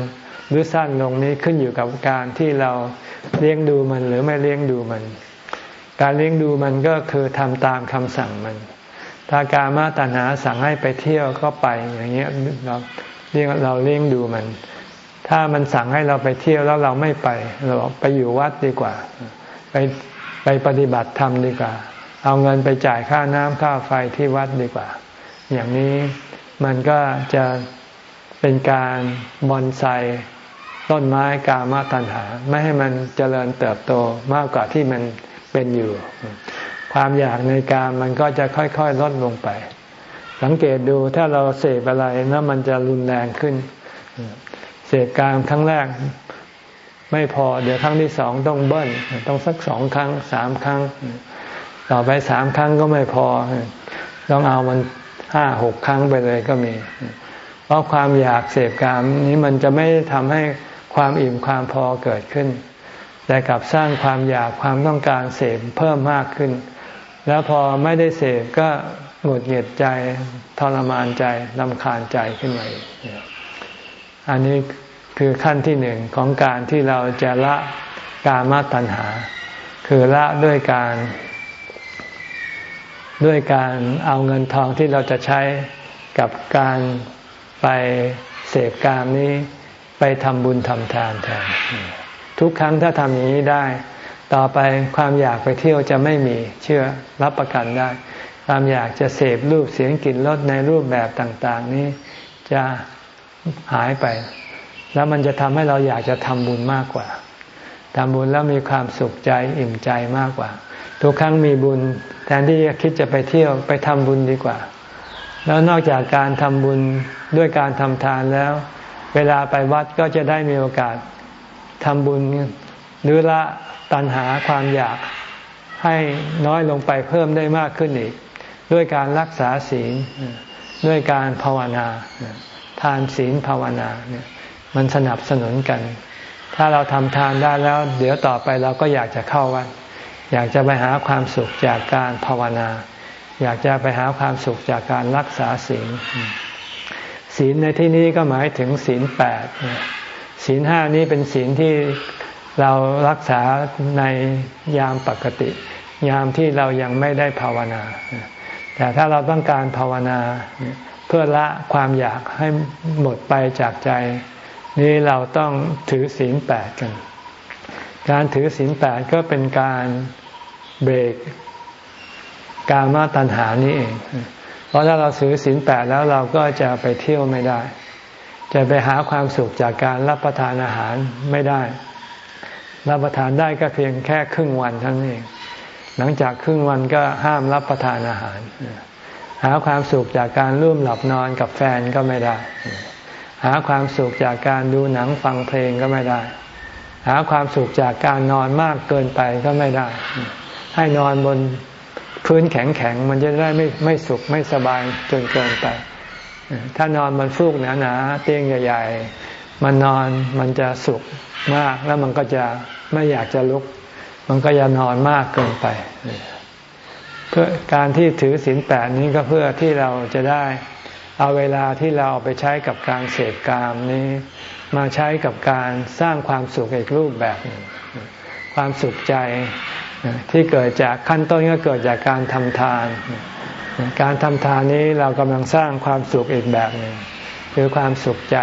หรือสั้นลงนี้ขึ้นอยู่กับการที่เราเลี้ยงดูมันหรือไม่เลี้ยงดูมัน การเลี้ยงดูมันก็คือทำตามคำสั่งมัน ถ้ากามาตัณหาสั่งให้ไปเที่ยวก็ไปอย่างเงี้ยเราเลี้ยงเราเลี้ยงดูมัน ถ้ามันสั่งให้เราไปเที่ยวแล้วเราไม่ไป เราไปอยู่วัดดีกว่า ไป ไปปฏิบัติธรรมดีกว่า เอาเงินไปจ่ายค่าน้ำค่าไฟที่วัดดีกว่า อย่างนี้มันก็จะเป็นการบอนไซต้นไม้กามาตัณหา ไม่ให้มันเจริญเติบโตมากกว่าที่มันเป็นอยู่ ความอยากในการมันก็จะค่อยๆลดลงไป สังเกตดูถ้าเราเสพอะไรนะมันจะรุนแรงขึ้น เสพกามครั้งแรก ไม่พอเดี๋ยวครั้งที่สองต้องเบิ้ลต้องสักสองครั้งสามครั้ง ต่อไปสามครั้งก็ไม่พอ ต้องเอามันห้าหกครั้งไปเลยก็มี เพราะความอยากเสพกามนี้มันจะไม่ทำให้ความอิ่มความพอเกิดขึ้น แต่กลับสร้างความอยากความต้องการเสพเพิ่มมากขึ้น แล้วพอไม่ได้เสพก็หงุดหงิดใจทรมานใจลำคาญใจขึ้นมาอีกอันนี้ คือขั้นที่หนึ่งของการที่เราจะละกามตัณหา คือละด้วยการ ด้วยการเอาเงินทองที่เราจะใช้กับการไปเสพกามนี้ไปทำบุญทำทานแทนทุกครั้งถ้าทำอย่างนี้ได้ ต่อไปความอยากไปเที่ยวจะไม่มีเชื่อรับประกันได้ ความอยากจะเสพรูปเสียงกลิ่นรสในรูปแบบต่าง ๆ นี้จะหายไป แล้วมันจะทำให้เราอยากจะทำบุญมากกว่าทำบุญแล้วมีความสุขใจอิ่มใจมากกว่า ทุกครั้งมีบุญ แทนที่จะคิดจะไปเที่ยวไปทำบุญดีกว่า แล้วนอกจากการทำบุญด้วยการทำทานแล้ว เวลาไปวัดก็จะได้มีโอกาสทำบุญหรือละตัณหาความอยากให้น้อยลงไปเพิ่มได้มากขึ้นอีก ด้วยการรักษาศีลด้วยการภาวนา ทานศีลภาวนาเนี่ย มันสนับสนุนกัน ถ้าเราทำทานได้แล้ว เดี๋ยวต่อไปเราก็อยากจะเข้าวัด อยากจะไปหาความสุขจากการภาวนา อยากจะไปหาความสุขจากการรักษาศีล ศีลในที่นี้ก็หมายถึงศีลแปดศีลห้านี้เป็นศีลที่เรารักษาในยามปกติ ยามที่เรายังไม่ได้ภาวนา แต่ถ้าเราต้องการภาวนา เพื่อละความอยากให้หมดไปจากใจ นี้เราต้องถือศีลแปดกัน การถือศีลแปดก็เป็นการเบรกกามาตัณหานี้เอง เพราะถ้าเราถือศีลแปดแล้วเราก็จะไปเที่ยวไม่ได้ จะไปหาความสุขจากการรับประทานอาหารไม่ได้ รับประทานได้ก็เพียงแค่ครึ่งวันเท่านั้นเอง หลังจากครึ่งวันก็ห้ามรับประทานอาหาร หาความสุขจากการร่วมหลับนอนกับแฟนก็ไม่ได้ หาความสุขจากการดูหนังฟังเพลงก็ไม่ได้ หาความสุขจากการนอนมากเกินไปก็ไม่ได้ ให้นอนบนพื้นแข็งๆมันจะได้ไม่ไม่สุขไม่สบายจนเกินไป ถ้านอนบนฟูกหนาๆเตียงใหญ่ ๆ มันนอนมันจะสุขมากแล้วมันก็จะไม่อยากจะลุก มันก็จะนอนมากเกินไปเพื่อการที่ถือศีลแปดนี้ก็เพื่อที่เราจะได้ เอาเวลาที่เราไปใช้กับการเสพกามนี้ มาใช้กับการสร้างความสุขอีกรูปแบบหนึ่งความสุขใจที่เกิดจากขั้นต้นก็เกิดจากการทำทาน การทำทานนี้เรากำลังสร้างความสุขอีกแบบหนึ่งคือความสุขใจ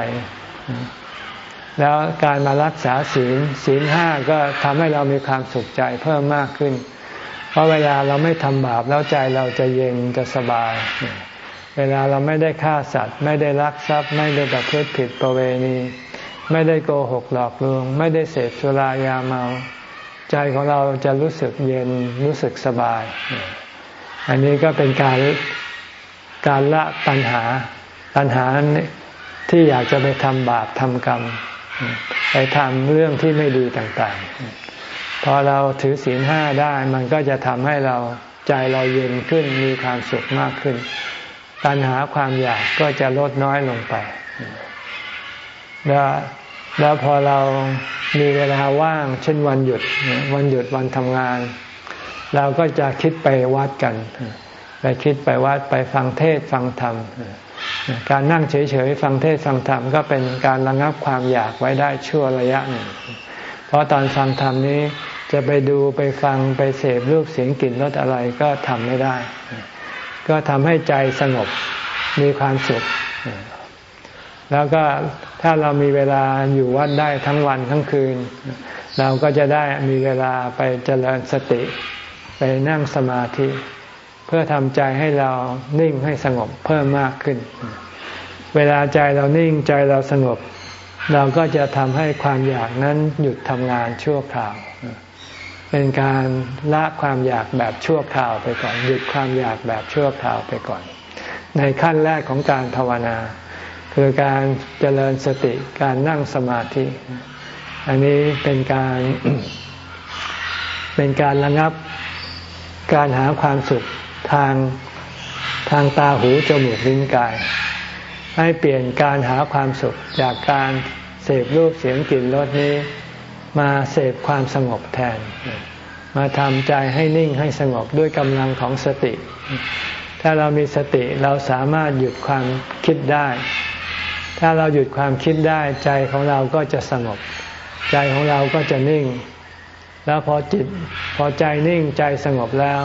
แล้วการมารักษาศีลศีลห้าก็ทำให้เรามีความสุขใจเพิ่มมากขึ้น เพราะเวลาเราไม่ทำบาปแล้วใจเราจะเย็นจะสบาย เวลาเราไม่ได้ฆ่าสัตว์ ไม่ได้ลักทรัพย์ ไม่ได้ประพฤติผิดประเวณี ไม่ได้โกหกหลอกลวง ไม่ได้เสพสุรายาเมา ใจของเราจะรู้สึกเย็นรู้สึกสบาย อันนี้ก็เป็นการการละตัณหาตัณหาที่อยากจะไปทำบาปทำกรรม ไปทำเรื่องที่ไม่ดีต่างๆ พอเราถือศีลห้าได้มันก็จะทำให้เราใจเราเย็นขึ้นมีความสุขมากขึ้น ตัณหาความอยากก็จะลดน้อยลงไป และแล้วพอเรามีเวลาว่าง เช่นวันหยุด วันหยุดวันทำงาน เราก็จะคิดไปวัดกัน ไปคิดไปวัดไปฟังเทศฟังธรรม การนั่งเฉยๆฟังเทศฟังธรรมก็เป็นการระงับความอยากไว้ได้ชั่วระยะหนึ่ง เพราะตอนฟังธรรมนี้จะไปดูไปฟังไปเสพรูปเสียงกลิ่นรสอะไรก็ทำไม่ได้ ก็ทำให้ใจสงบมีความสุข แล้วก็ถ้าเรามีเวลาอยู่วัดได้ทั้งวันทั้งคืน เราก็จะได้มีเวลาไปเจริญสติ ไปนั่งสมาธิ เพื่อทำใจให้เรานิ่งให้สงบเพิ่มมากขึ้น เวลาใจเรานิ่งใจเราสงบ เราก็จะทำให้ความอยากนั้นหยุดทำงานชั่วคราว เป็นการละความอยากแบบชั่วคราวไปก่อน หยุดความอยากแบบชั่วคราวไปก่อน ในขั้นแรกของการภาวนา คือการเจริญสติการนั่งสมาธิ อันนี้เป็นการเป็นการระงับการหาความสุขทางทางตาหูจมูกลิ้นกาย ให้เปลี่ยนการหาความสุขจากการเสพรูปเสียงกลิ่นรสนี้ มาเสพความสงบแทน มาทำใจให้นิ่งให้สงบด้วยกำลังของสติ ถ้าเรามีสติเราสามารถหยุดความคิดได้ ถ้าเราหยุดความคิดได้ใจของเราก็จะสงบ ใจของเราก็จะนิ่ง แล้วพอจิตพอใจนิ่งใจสงบแล้ว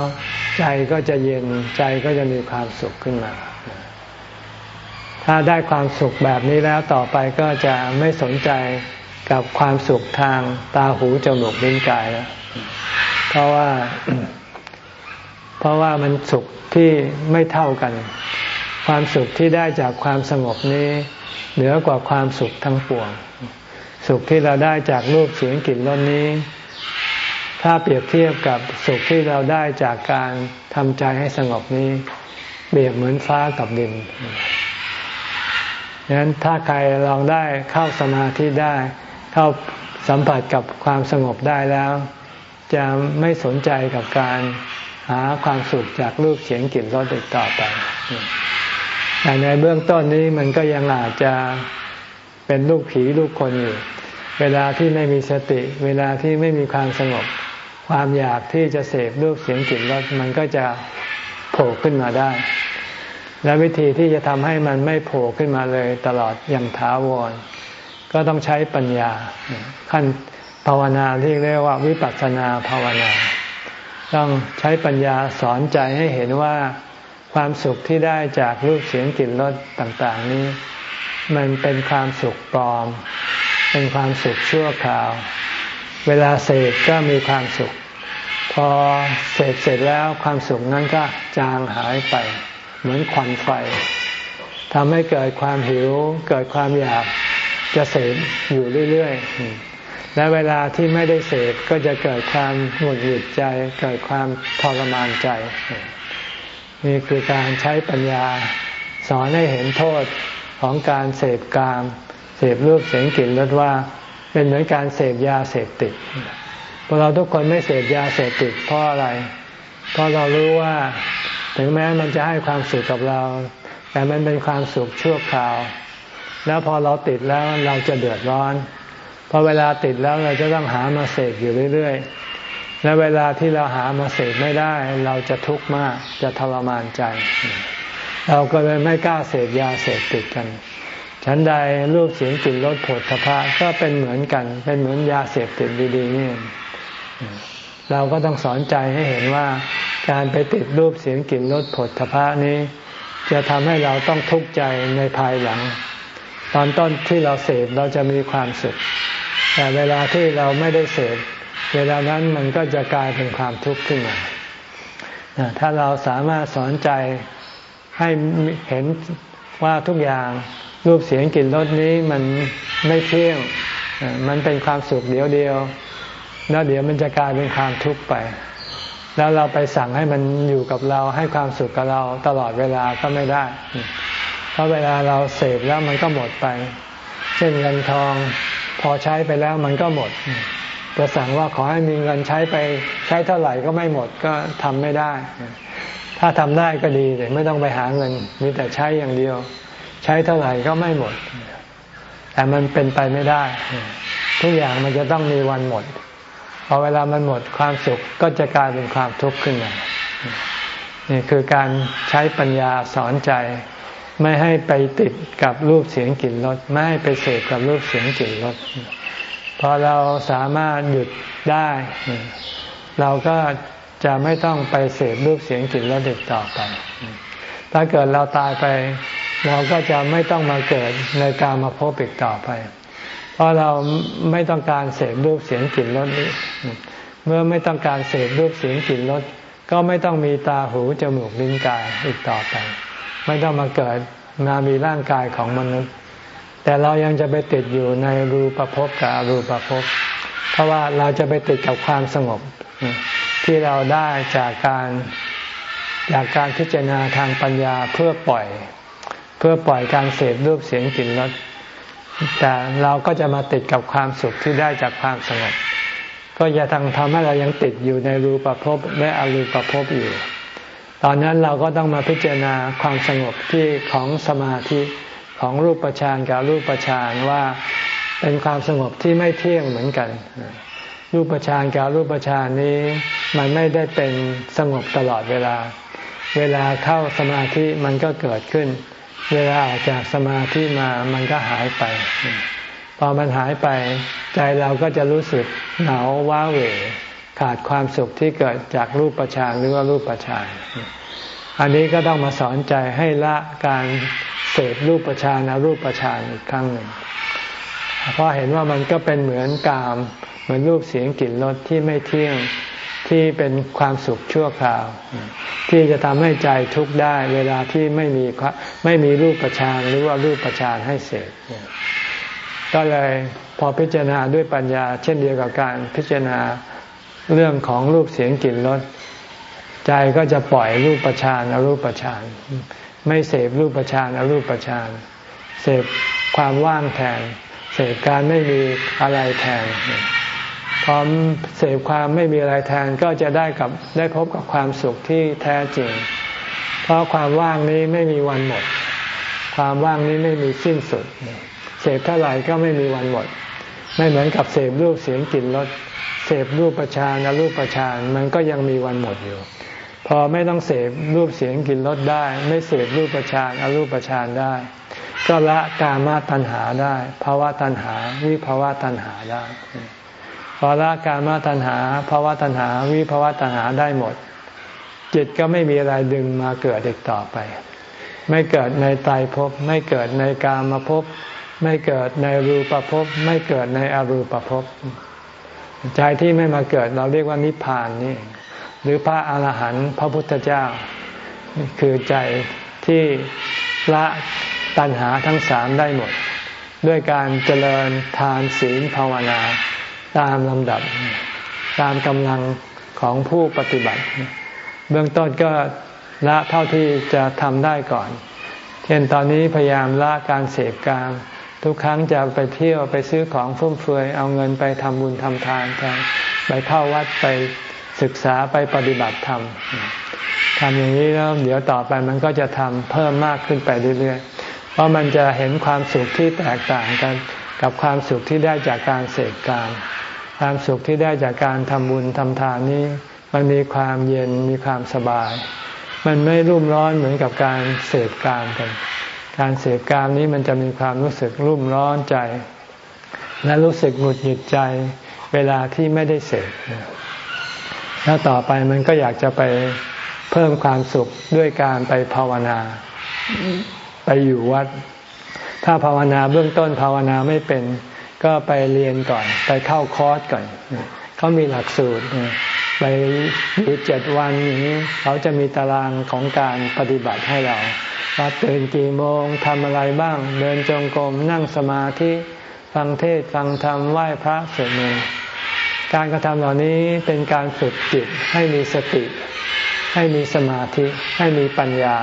ใจก็จะเย็นใจก็จะมีความสุขขึ้นมาถ้าได้ความสุขแบบนี้แล้วต่อไปก็จะไม่สนใจ กับความสุขทางตาหูจมูกลิ้นกายแล้วเพราะว่า เพราะว่ามันสุขที่ไม่เท่ากัน ความสุขที่ได้จากความสงบนี้ เหนือกว่าความสุขทั้งปวง สุขที่เราได้จากรูปเสียงกลิ่นรสนี้ ถ้าเปรียบเทียบกับสุขที่เราได้จากการทำใจให้สงบนี้ เปรียบเหมือนฟ้ากับดินดังนั้นถ้าใครลองได้เข้าสมาธิได้ เข้าสัมผัสกับความสงบได้แล้ว จะไม่สนใจกับการหาความสุขจากรูปเสียงกลิ่นรสอีกต่อไปแต่ในเบื้องต้นนี้มันก็ยังอาจจะเป็นลูกผีลูกคนอยู่ เวลาที่ไม่มีสติ เวลาที่ไม่มีความสงบ ความอยากที่จะเสพรูปเสียงกลิ่นรสมันก็จะโผล่ขึ้นมาได้ และวิธีที่จะทำให้มันไม่โผล่ขึ้นมาเลยตลอดอย่างถาวร ก็ต้องใช้ปัญญาขั้นภาวนาที่เรียกว่าวิปัสสนาภาวนา ต้องใช้ปัญญาสอนใจให้เห็นว่าความสุขที่ได้จากรูปเสียงกลิ่นรสต่าง ๆ นี้ มันเป็นความสุขปลอม เป็นความสุขชั่วคราว เวลาเสพก็มีความสุข พอเสพเสร็จแล้วความสุขนั้นก็จางหายไป เหมือนควันไฟทำให้เกิดความหิว เกิดความอยาก จะเสพอยู่เรื่อยๆ และเวลาที่ไม่ได้เสพก็จะเกิดความหงุดหงิดใจ เกิดความทรมานใจ นี่คือการใช้ปัญญาสอนให้เห็นโทษของการเสพกาม เสพรูปเสียงกลิ่นรสว่า เป็นเหมือนการเสพยาเสพติดพวกเราทุกคนไม่เสพยาเสพติดเพราะอะไร เพราะเรารู้ว่าถึงแม้มันจะให้ความสุขกับเรา แต่มันเป็นความสุขชั่วคราว แล้วพอเราติดแล้วเราจะเดือดร้อนพอเวลาติดแล้วเราจะต้องหามาเสพอยู่เรื่อยๆ และเวลาที่เราหามาเสพไม่ได้ เราจะทุกข์มากจะทรมานใจ เราก็เลยไม่กล้าเสพยาเสพติดกันฉันใดรูปเสียงกลิ่นรสผลทพะก็เป็นเหมือนกัน เป็นเหมือนยาเสพติดดีๆนี่เราก็ต้องสอนใจให้เห็นว่า การไปติดรูปเสียงกลิ่นรสผลทพะนี้ จะทำให้เราต้องทุกข์ใจในภายหลัง ตอนต้นที่เราเสพเราจะมีความสุข แต่เวลาที่เราไม่ได้เสพเวลานั้นมันก็จะกลายเป็นความทุกข์ขึ้นมาถ้าเราสามารถสอนใจให้เห็นว่าทุกอย่างรูปเสียงกลิ่นรสนี้มันไม่เที่ยง มันเป็นความสุขเดียวเดียว แล้วเดี๋ยวมันจะกลายเป็นความทุกข์ไป แล้วเราไปสั่งให้มันอยู่กับเราให้ความสุขกับเราตลอดเวลาก็ไม่ได้ เพราะเวลาเราเสพแล้วมันก็หมดไป เช่นเงินทองพอใช้ไปแล้วมันก็หมดจะสั่งว่าขอให้มีเงินใช้ไปใช้เท่าไหร่ก็ไม่หมดก็ทำไม่ได้ ถ้าทำได้ก็ดีแต่ไม่ต้องไปหาเงิน มีแต่ใช้อย่างเดียว ใช้เท่าไหร่ก็ไม่หมด แต่มันเป็นไปไม่ได้ ทุกอย่างมันจะต้องมีวันหมดพอเวลามันหมดความสุขก็จะกลายเป็นความทุกข์ขึ้นมานี่คือการใช้ปัญญาสอนใจ ไม่ให้ไปติดกับรูปเสียงกลิ่นรสไม่ให้ไปเสพกับรูปเสียงกลิ่นรสพอเราสามารถหยุดได้ เราก็จะไม่ต้องไปเสพรูปเสียงกลิ่นรสอีกต่อไป ถ้าเกิดเราตายไป เราก็จะไม่ต้องมาเกิดในการมาพบอีกต่อไป เพราะเราไม่ต้องการเสพรูปเสียงกลิ่นรสนี้ เมื่อไม่ต้องการเสพรูปเสียงกลิ่นรสก็ไม่ต้องมีตาหูจมูกลิ้นกายอีกต่อไป ไม่ต้องมาเกิดมามีร่างกายของมนุษย์ แต่เรายังจะไปติดอยู่ในรูปภพกับอรูปภพเพราะว่าเราจะไปติดกับความสงบ ที่เราได้จากการจากการพิจารณาทางปัญญาเพื่อปล่อย เพื่อปล่อยการเสพรูปเสียงกลิ่นรสแต่เราก็จะมาติดกับความสุขที่ได้จากความสงบ ก็จะทำทำให้เรายังติดอยู่ในรูปภพและอรูปภพอยู่ ตอนนั้นเราก็ต้องมาพิจารณาความสงบที่ของสมาธิของรูปฌานกับรูปฌานว่าเป็นความสงบที่ไม่เที่ยงเหมือนกัน รูปฌานกับรูปฌานนี้ มันไม่ได้เป็นสงบตลอดเวลา เวลาเข้าสมาธิมันก็เกิดขึ้น เวลาออกจากสมาธิมามันก็หายไป พอมันหายไปใจเราก็จะรู้สึกเหงาว้าเหว ขาดความสุขที่เกิดจากรูปฌานหรือว่ารูปฌานอันนี้ก็ต้องมาสอนใจให้ละการเสพรูปฌานอรูปฌานอีกครั้งหนึ่งเพราะเห็นว่ามันก็เป็นเหมือนกาม เหมือนรูปเสียงกลิ่นรสที่ไม่เที่ยงที่เป็นความสุขชั่วคราว ที่จะทำให้ใจทุกข์ได้เวลาที่ไม่มีไม่มีรูปประชานหรือว่ารูปประชานให้เสพก็เลยพอพิจารณาด้วยปัญญา เช่นเดียวกับการพิจารณา เรื่องของรูปเสียงกลิ่นรสใจก็จะปล่อยรูปประชานอรูปประชานไม่เสพรูปประชานอรูปประชานเสพความว่างแทน เสพการไม่มีอะไรแทนพร้อมเสพความไม่มีอะไรแทนก็จะได้กับได้พบกับความสุขที่แท้จริง เพราะความว่างนี้ไม่มีวันหมด ความว่างนี้ไม่มีสิ้นสุด เสพเท่าไหร่ก็ไม่มีวันหมด ไม่เหมือนกับเสพรูปเสียงกลิ่นรส เสพรูปประชานรูปประชานมันก็ยังมีวันหมดอยู่ พอไม่ต้องเสพรูปเสียงกลิ่นรสได้ ไม่เสพรูปประชานอรูปประชานได้ ก็ละกามาตัณหาได้ภาวะตัณหา วิภาวะตัณหาได้ พอละการมาตัณหาภาวะตัณหา วิภาวะตัณหาได้หมด จิตก็ไม่มีอะไรดึงมาเกิดอีกต่อไป ไม่เกิดในไตภพไม่เกิดในกามภพไม่เกิดในรูปภพไม่เกิดในอรูปภพ ใจที่ไม่มาเกิดเราเรียกว่านิพพานนี่หรือพระอาหารหันต์พระพุทธเจ้า คือใจที่ละตัณหาทั้งสามได้หมด ด้วยการเจริญทานศีลภาวนาตามลำดับ ตามกำลังของผู้ปฏิบัติ เบื้องต้นก็ละเท่าที่จะทำได้ก่อน เช่นตอนนี้พยายามละการเสพกาม ทุกครั้งจะไปเที่ยวไปซื้อของฟุ่มเฟือยเอาเงินไปทำบุญทำทานแทนไปเข้าวัดไปศึกษาไปปฏิบัติธรรมทำอย่างนี้แล้วเดี๋ยวต่อไปมันก็จะทำเพิ่มมากขึ้นไปเรื่อยๆ เพราะมันจะเห็นความสุขที่แตกต่างกัน กับความสุขที่ได้จากการเสกการ ความสุขที่ได้จากการทำบุญทำทานนี้มันมีความเย็นมีความสบาย มันไม่รุ่มร้อนเหมือนกับการเสพการกัน การเสพการนี้มันจะมีความรู้สึกรุ่มร้อนใจ และรู้สึกหงุดหงิดใจเวลาที่ไม่ได้เสพแล้วต่อไปมันก็อยากจะไปเพิ่มความสุขด้วยการไปภาวนา ไปอยู่วัด ถ้าภาวนาเบื้องต้นภาวนาไม่เป็น ก็ไปเรียนก่อน ไปเข้าคอร์สก่อนเขามีหลักสูตรไปอยู่เจ็ดวันอย่างนี้เขาจะมีตารางของการปฏิบัติให้เรา ว่าตื่นกี่โมงทำอะไรบ้าง เดินจงกรมนั่งสมาธิฟังเทศฟังธรรมไหว้พระสวดมนต์การกระทำเหล่านี้เป็นการฝึกจิตให้มีสติ ให้มีสมาธิ ให้มีปัญญา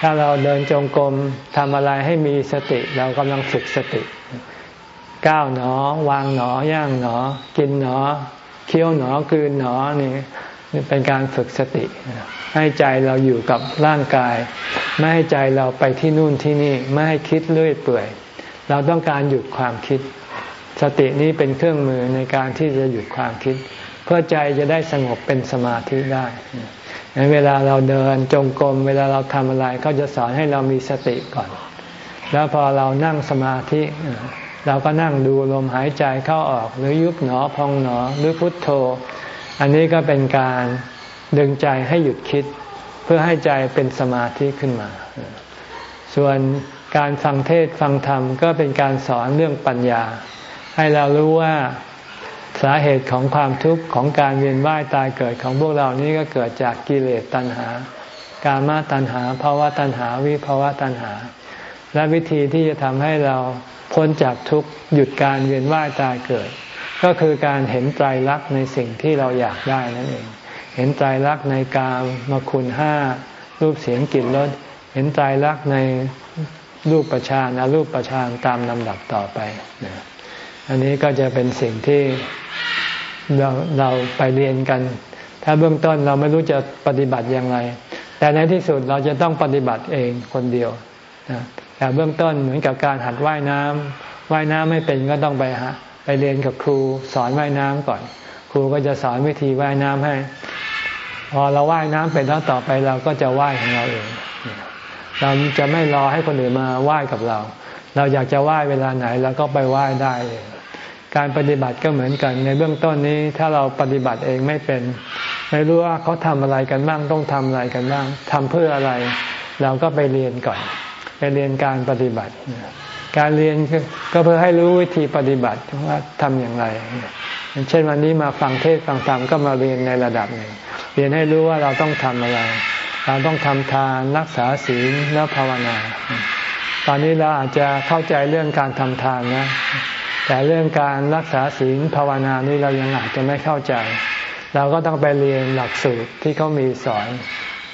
ถ้าเราเดินจงกรมทำอะไรให้มีสติ เรากำลังฝึกสติ ก้าวหนอ วางหนอย่างหนอ กินหนอ เคี้ยวหนอ กืนหนอนี่ เป็นการฝึกสติ ให้ใจเราอยู่กับร่างกาย ไม่ให้ใจเราไปที่นู่นที่นี่ ไม่ให้คิดเลื่อยเปื่อย เราต้องการหยุดความคิด สตินี้เป็นเครื่องมือในการที่จะหยุดความคิด เพื่อใจจะได้สงบเป็นสมาธิได้เวลาเราเดินจงกรมเวลาเราทำอะไรเขาจะสอนให้เรามีสติก่อน แล้วพอเรานั่งสมาธิเราก็นั่งดูลมหายใจเข้าออกหรือยุบหนอพองหนอหรือพุทโธ อันนี้ก็เป็นการดึงใจให้หยุดคิด เพื่อให้ใจเป็นสมาธิขึ้นมา ส่วนการฟังเทศฟังธรรมก็เป็นการสอนเรื่องปัญญา ให้เรารู้ว่าสาเหตุของความทุกข์ของการเวียนว่ายตายเกิดของพวกเรานี้ก็เกิดจากกิเลสตัณหา กามาตัณหาภาวะตัณหาวิภาวะตัณหา และวิธีที่จะทำให้เราพ้นจากทุกข์หยุดการเวียนว่ายตายเกิด ก็คือการเห็นไตรลักษณ์ในสิ่งที่เราอยากได้นั่นเอง เห็นไตรลักษณ์ในกามมคุณห้ารูปเสียงกลิ่นรสเห็นไตรลักษณ์ในรูปประชานอรูปประชานตามลำดับต่อไปนะอันนี้ก็จะเป็นสิ่งที่เราเราไปเรียนกัน ถ้าเบื้องต้นเราไม่รู้จะปฏิบัติอย่างไร แต่ในที่สุดเราจะต้องปฏิบัติเองคนเดียวแต่เบื้องต้นเหมือนกับการหัดว่ายน้ำว่ายน้ำไม่เป็นก็ต้องไปฮะ ไปเรียนกับครูสอนว่ายน้ำก่อน ครูก็จะสอนวิธีว่ายน้ำให้ พอเราว่ายน้ำเป็นแล้วต่อไปเราก็จะว่ายของเราเอง เราจะไม่รอให้คนอื่นมาว่ายกับเรา เราอยากจะว่ายเวลาไหนเราก็ไปว่ายได้เลยการปฏิบัติก็เหมือนกันในเบื้องต้นนี้ถ้าเราปฏิบัติเองไม่เป็น ไม่รู้ว่าเขาทำอะไรกันบ้างต้องทำอะไรกันบ้างทำเพื่ออะไร เราก็ไปเรียนก่อน ไปเรียนการปฏิบัติ การเรียนก็เพื่อให้รู้วิธีปฏิบัติว่าทำอย่างไร เช่นวันนี้มาฟังเทศฟังธรรมก็มาเรียนในระดับหนึ่ง เรียนให้รู้ว่าเราต้องทำอะไร เราต้องทำทานรักษาศีลแล้วภาวนา ตอนนี้เราอาจจะเข้าใจเรื่องการทำทานนะ แต่เรื่องการรักษาศีลภาวนานี้เรายังอาจจะไม่เข้าใจ เราก็ต้องไปเรียนหลักสูตรที่เขามีสอน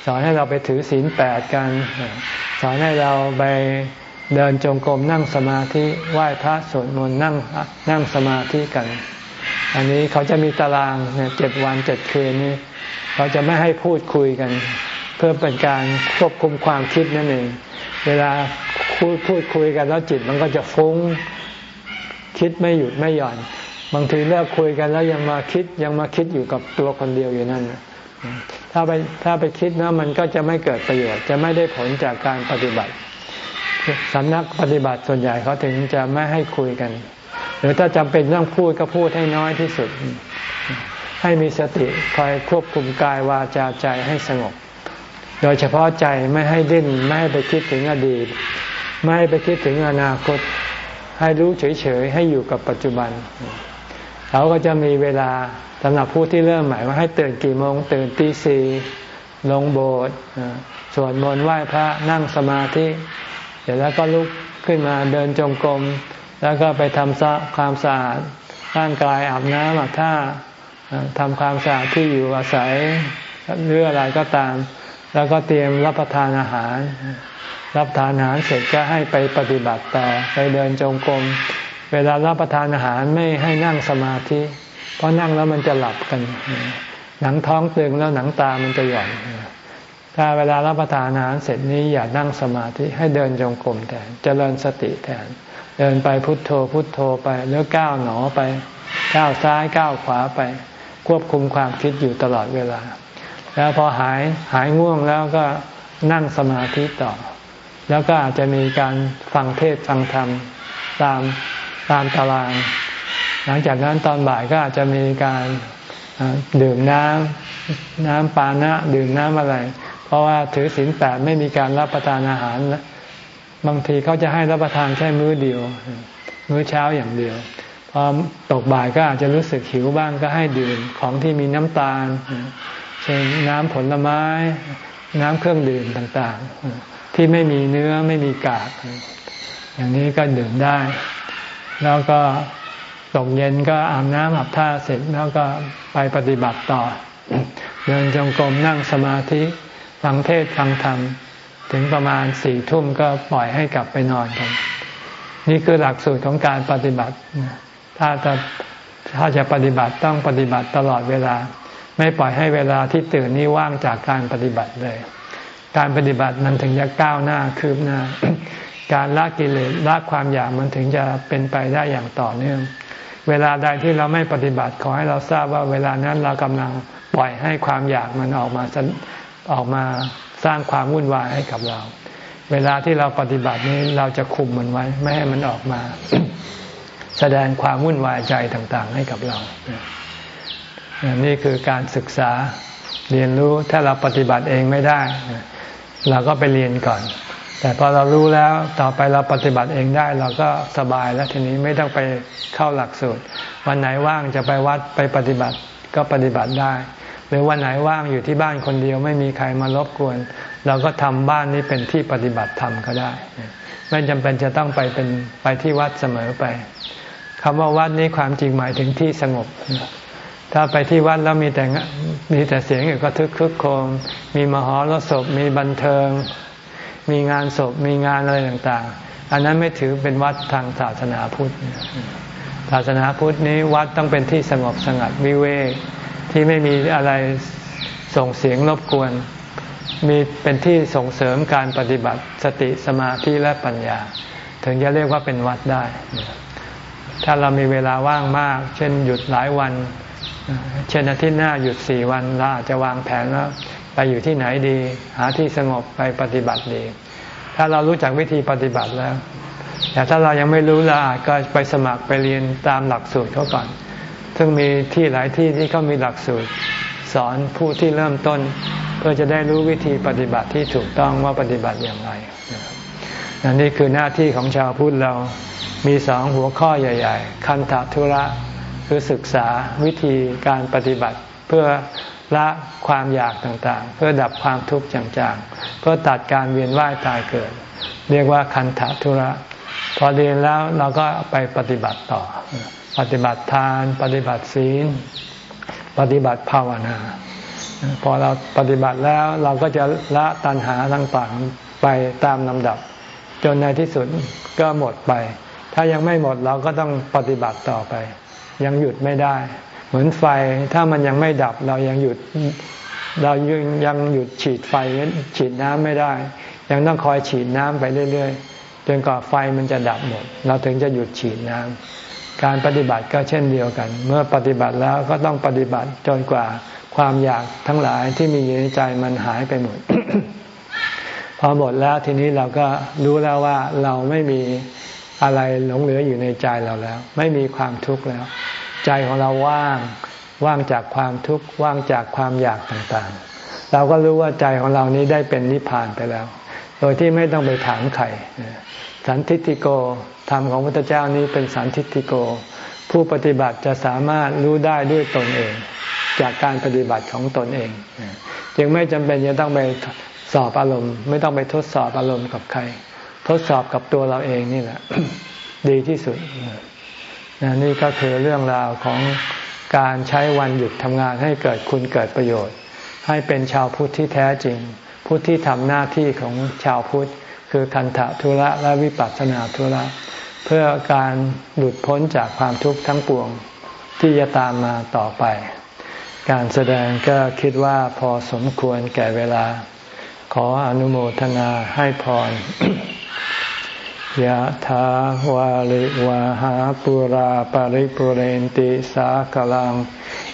สอนให้เราไปถือศีลแปดกัน สอนให้เราไป เดินจงกรมนั่งสมาธิไหว้พระสวดมนต์นั่งนั่งสมาธิกัน อันนี้เขาจะมีตารางเนี่ยเจ็ดวันเจ็ดคืนนี้เขาจะไม่ให้พูดคุยกัน เพื่อเป็นการควบคุมความคิดนั่นเองเวลาพูดพูดคุยกันแล้วจิตมันก็จะฟุ้งคิดไม่หยุดไม่หย่อน บางทีเลิกคุยกันแล้วยังมาคิดยังมาคิดอยู่กับตัวคนเดียวอยู่นั่นถ้าไปถ้าไปคิดนะมันก็จะไม่เกิดประโยชน์ จะไม่ได้ผลจากการปฏิบัติ สำนักปฏิบัติส่วนใหญ่เขาถึงจะไม่ให้คุยกัน หรือถ้าจำเป็นต้องพูดก็พูดให้น้อยที่สุด ให้มีสติคอยควบคุมกายวาจาใจให้สงบ โดยเฉพาะใจไม่ให้ดิ้นไม่ให้ไปคิดถึงอดีต ไม่ให้ไปคิดถึงอนาคต ให้รู้เฉยๆให้อยู่กับปัจจุบันเขาก็จะมีเวลาสำหรับผู้ที่เริ่มใหม่ว่าให้ตื่นกี่โมง ตื่นตีสี่ลงโบสถ์สวดมนต์ไหว้พระนั่งสมาธิ ร็จแล้วก็ลุกขึ้นมาเดินจงกรม แล้วก็ไปทำความสะอาดร่างกายอาบน้ำอาบท่าทำความสะอาดที่อยู่อาศัยหรืออะไรก็ตาม แล้วก็เตรียมรับประทานอาหาร รับทานอาหารเสร็จก็ให้ไปปฏิบัติต่อไปเดินจงกรม เวลารับประทานอาหารไม่ให้นั่งสมาธิ เพราะนั่งแล้วมันจะหลับกัน หนังท้องตึงแล้วหนังตามันจะหย่อน ถ้าเวลารับประทานอาหารเสร็จนี้อย่านั่งสมาธิให้เดินจงกรมแทนเจริญสติแทน เดินไปพุทโธพุทโธไปแล้วก้าวหนอไป ก้าวซ้ายก้าวขวาไป ควบคุมความคิดอยู่ตลอดเวลา แล้วพอหายหายง่วงแล้วก็นั่งสมาธิต่อ แล้วก็อาจจะมีการฟังเทศฟังธรรมตามตามตาราง หลังจากนั้นตอนบ่ายก็อาจจะมีการดื่มน้ำน้ำปานะดื่มน้ำอะไร เพราะว่าถือศีลแปดไม่มีการรับประทานอาหารบางทีเขาจะให้รับประทานแค่มื้อเดียว มื้อเช้าอย่างเดียวพอตกบ่ายก็อาจจะรู้สึกหิวบ้างก็ให้ดื่มของที่มีน้ำตาล เช่นน้ำผลไม้ น้ำเครื่องดื่มต่างๆ ที่ไม่มีเนื้อไม่มีกาก อย่างนี้ก็ดื่มได้ แล้วก็ตกเย็นก็อาบน้ำอาบท่าเสร็จแล้วก็ไปปฏิบัติต่อ เดินจงกรมนั่งสมาธิ ฟังเทศฟังธรรม ถึงประมาณสี่ทุ่มก็ปล่อยให้กลับไปนอนกัน นี่คือหลักสูตรของการปฏิบัติ ถ้าจะถ้าจะปฏิบัติต้องปฏิบัติตลอดเวลา ไม่ปล่อยให้เวลาที่ตื่นนี้ว่างจากการปฏิบัติเลย การปฏิบัติมันถึงจะก้าวหน้าคืบหน้า การละกิเลสละความอยากมันถึงจะเป็นไปได้อย่างต่อเนื่องเวลาใดที่เราไม่ปฏิบัติขอให้เราทราบว่าเวลานั้นเรากำลังปล่อยให้ความอยากมันออกมา ออกมาสร้างความวุ่นวายให้กับเรา เวลาที่เราปฏิบัตินี้เราจะคุมมันไว้ ไม่ให้มันออกมา แสดงความวุ่นวายใจต่างๆ ให้กับเรา นี่คือการศึกษาเรียนรู้ถ้าเราปฏิบัติเองไม่ได้ เราก็ไปเรียนก่อน แต่พอเรารู้แล้วต่อไปเราปฏิบัติเองได้ เราก็สบายแล้วทีนี้ไม่ต้องไปเข้าหลักสูตร วันไหนว่างจะไปวัดไปปฏิบัติก็ปฏิบัติได้ หรือวันไหนว่างอยู่ที่บ้านคนเดียวไม่มีใครมารบกวน เราก็ทำบ้านนี้เป็นที่ปฏิบัติธรรมก็ได้ ไม่จำเป็นจะต้องไปเป็นไปที่วัดเสมอไปคำว่าวัดนี้ความจริงหมายถึงที่สงบ ถ้าไปที่วัดแล้วมีแต่มีแต่เสียงอยู่ก็ทึกคึกโคม มีมหรสพมีบันเทิง มีงานศพมีงานอะไรต่างๆ อันนั้นไม่ถือเป็นวัดทางศาสนาพุทธ ศาสนาพุทธนี้วัดต้องเป็นที่สงบสงัดวิเวก ที่ไม่มีอะไรส่งเสียงรบกวน มีเป็นที่ส่งเสริมการปฏิบัติสติสมาธิและปัญญา ถึงจะเรียกว่าเป็นวัดได้ ถ้าเรามีเวลาว่างมาก เช่นหยุดหลายวัน เช่นอาทิตย์หน้าหยุดสี่วันเราอาจจะวางแผนว่าไปอยู่ที่ไหนดี หาที่สงบไปปฏิบัติดี ถ้าเรารู้จักวิธีปฏิบัติแล้วแต่ถ้าเรายังไม่รู้เราอาจก็ไปสมัครไปเรียนตามหลักสูตรเขาก่อน ซึ่งมีที่หลายที่ที่เขามีหลักสูตร สอนผู้ที่เริ่มต้น เพื่อจะได้รู้วิธีปฏิบัติที่ถูกต้องว่าปฏิบัติอย่างไรนนี่คือหน้าที่ของชาวพุทธเรามีสองหัวข้อใหญ่ ๆ คันธทุระคือศึกษาวิธีการปฏิบัติเพื่อละความอยากต่างๆ เพื่อดับความทุกข์จางๆ เพื่อตัดการเวียนว่ายตายเกิด เรียกว่าคันธทุระ พอเรียนแล้วเราก็ไปปฏิบัติต่อ ปฏิบัติทาน ปฏิบัติศีล ปฏิบัติภาวนา พอเราปฏิบัติแล้วเราก็จะละตัณหาต่างๆไปตามลำดับ จนในที่สุดก็หมดไป ถ้ายังไม่หมดเราก็ต้องปฏิบัติต่อไป ยังหยุดไม่ได้ เหมือนไฟถ้ามันยังไม่ดับเรายังหยุดเรายังยังหยุดฉีดไฟฉีดน้ำไม่ได้ ยังต้องคอยฉีดน้ำไปเรื่อย ๆ จนกว่าไฟมันจะดับหมด เราถึงจะหยุดฉีดน้ำ การปฏิบัติก็เช่นเดียวกัน เมื่อปฏิบัติแล้วก็ต้องปฏิบัติจนกว่าความอยากทั้งหลายที่มีอยู่ในใจมันหายไปหมด พอหมดแล้วทีนี้เราก็รู้แล้วว่าเราไม่มีอะไรหลงเหลืออยู่ในใจเราแล้ว ไม่มีความทุกข์แล้ว ใจของเราว่างว่างจากความทุกข์ว่างจากความอยากต่างๆ เราก็รู้ว่าใจของเรานี้ได้เป็นนิพพานไปแล้ว โดยที่ไม่ต้องไปถามใคร สันทิติโก ธรรมของพระพุทธเจ้านี้เป็นสันทิติโก ผู้ปฏิบัติจะสามารถรู้ได้ด้วยตนเอง จากการปฏิบัติของตนเอง จึงไม่จำเป็นจะต้องไปสอบอารมณ์ ไม่ต้องไปทดสอบอารมณ์กับใคร ทดสอบกับตัวเราเองนี่แหละ ดีที่สุดนี่ก็คือเรื่องราวของการใช้วันหยุดทำงานให้เกิดคุณเกิดประโยชน์ ให้เป็นชาวพุทธที่แท้จริง พุทธที่ทำหน้าที่ของชาวพุทธ คือคันธทุระและวิปัสสนาธุระเพื่อการหลุดพ้นจากความทุกข์ทั้งปวงที่จะตามมาต่อไป การแสดงก็คิดว่าพอสมควรแก่เวลา ขออนุโมทนาให้พรยะถาวาลิวาหาปุราปาริปุเรนติสากลัง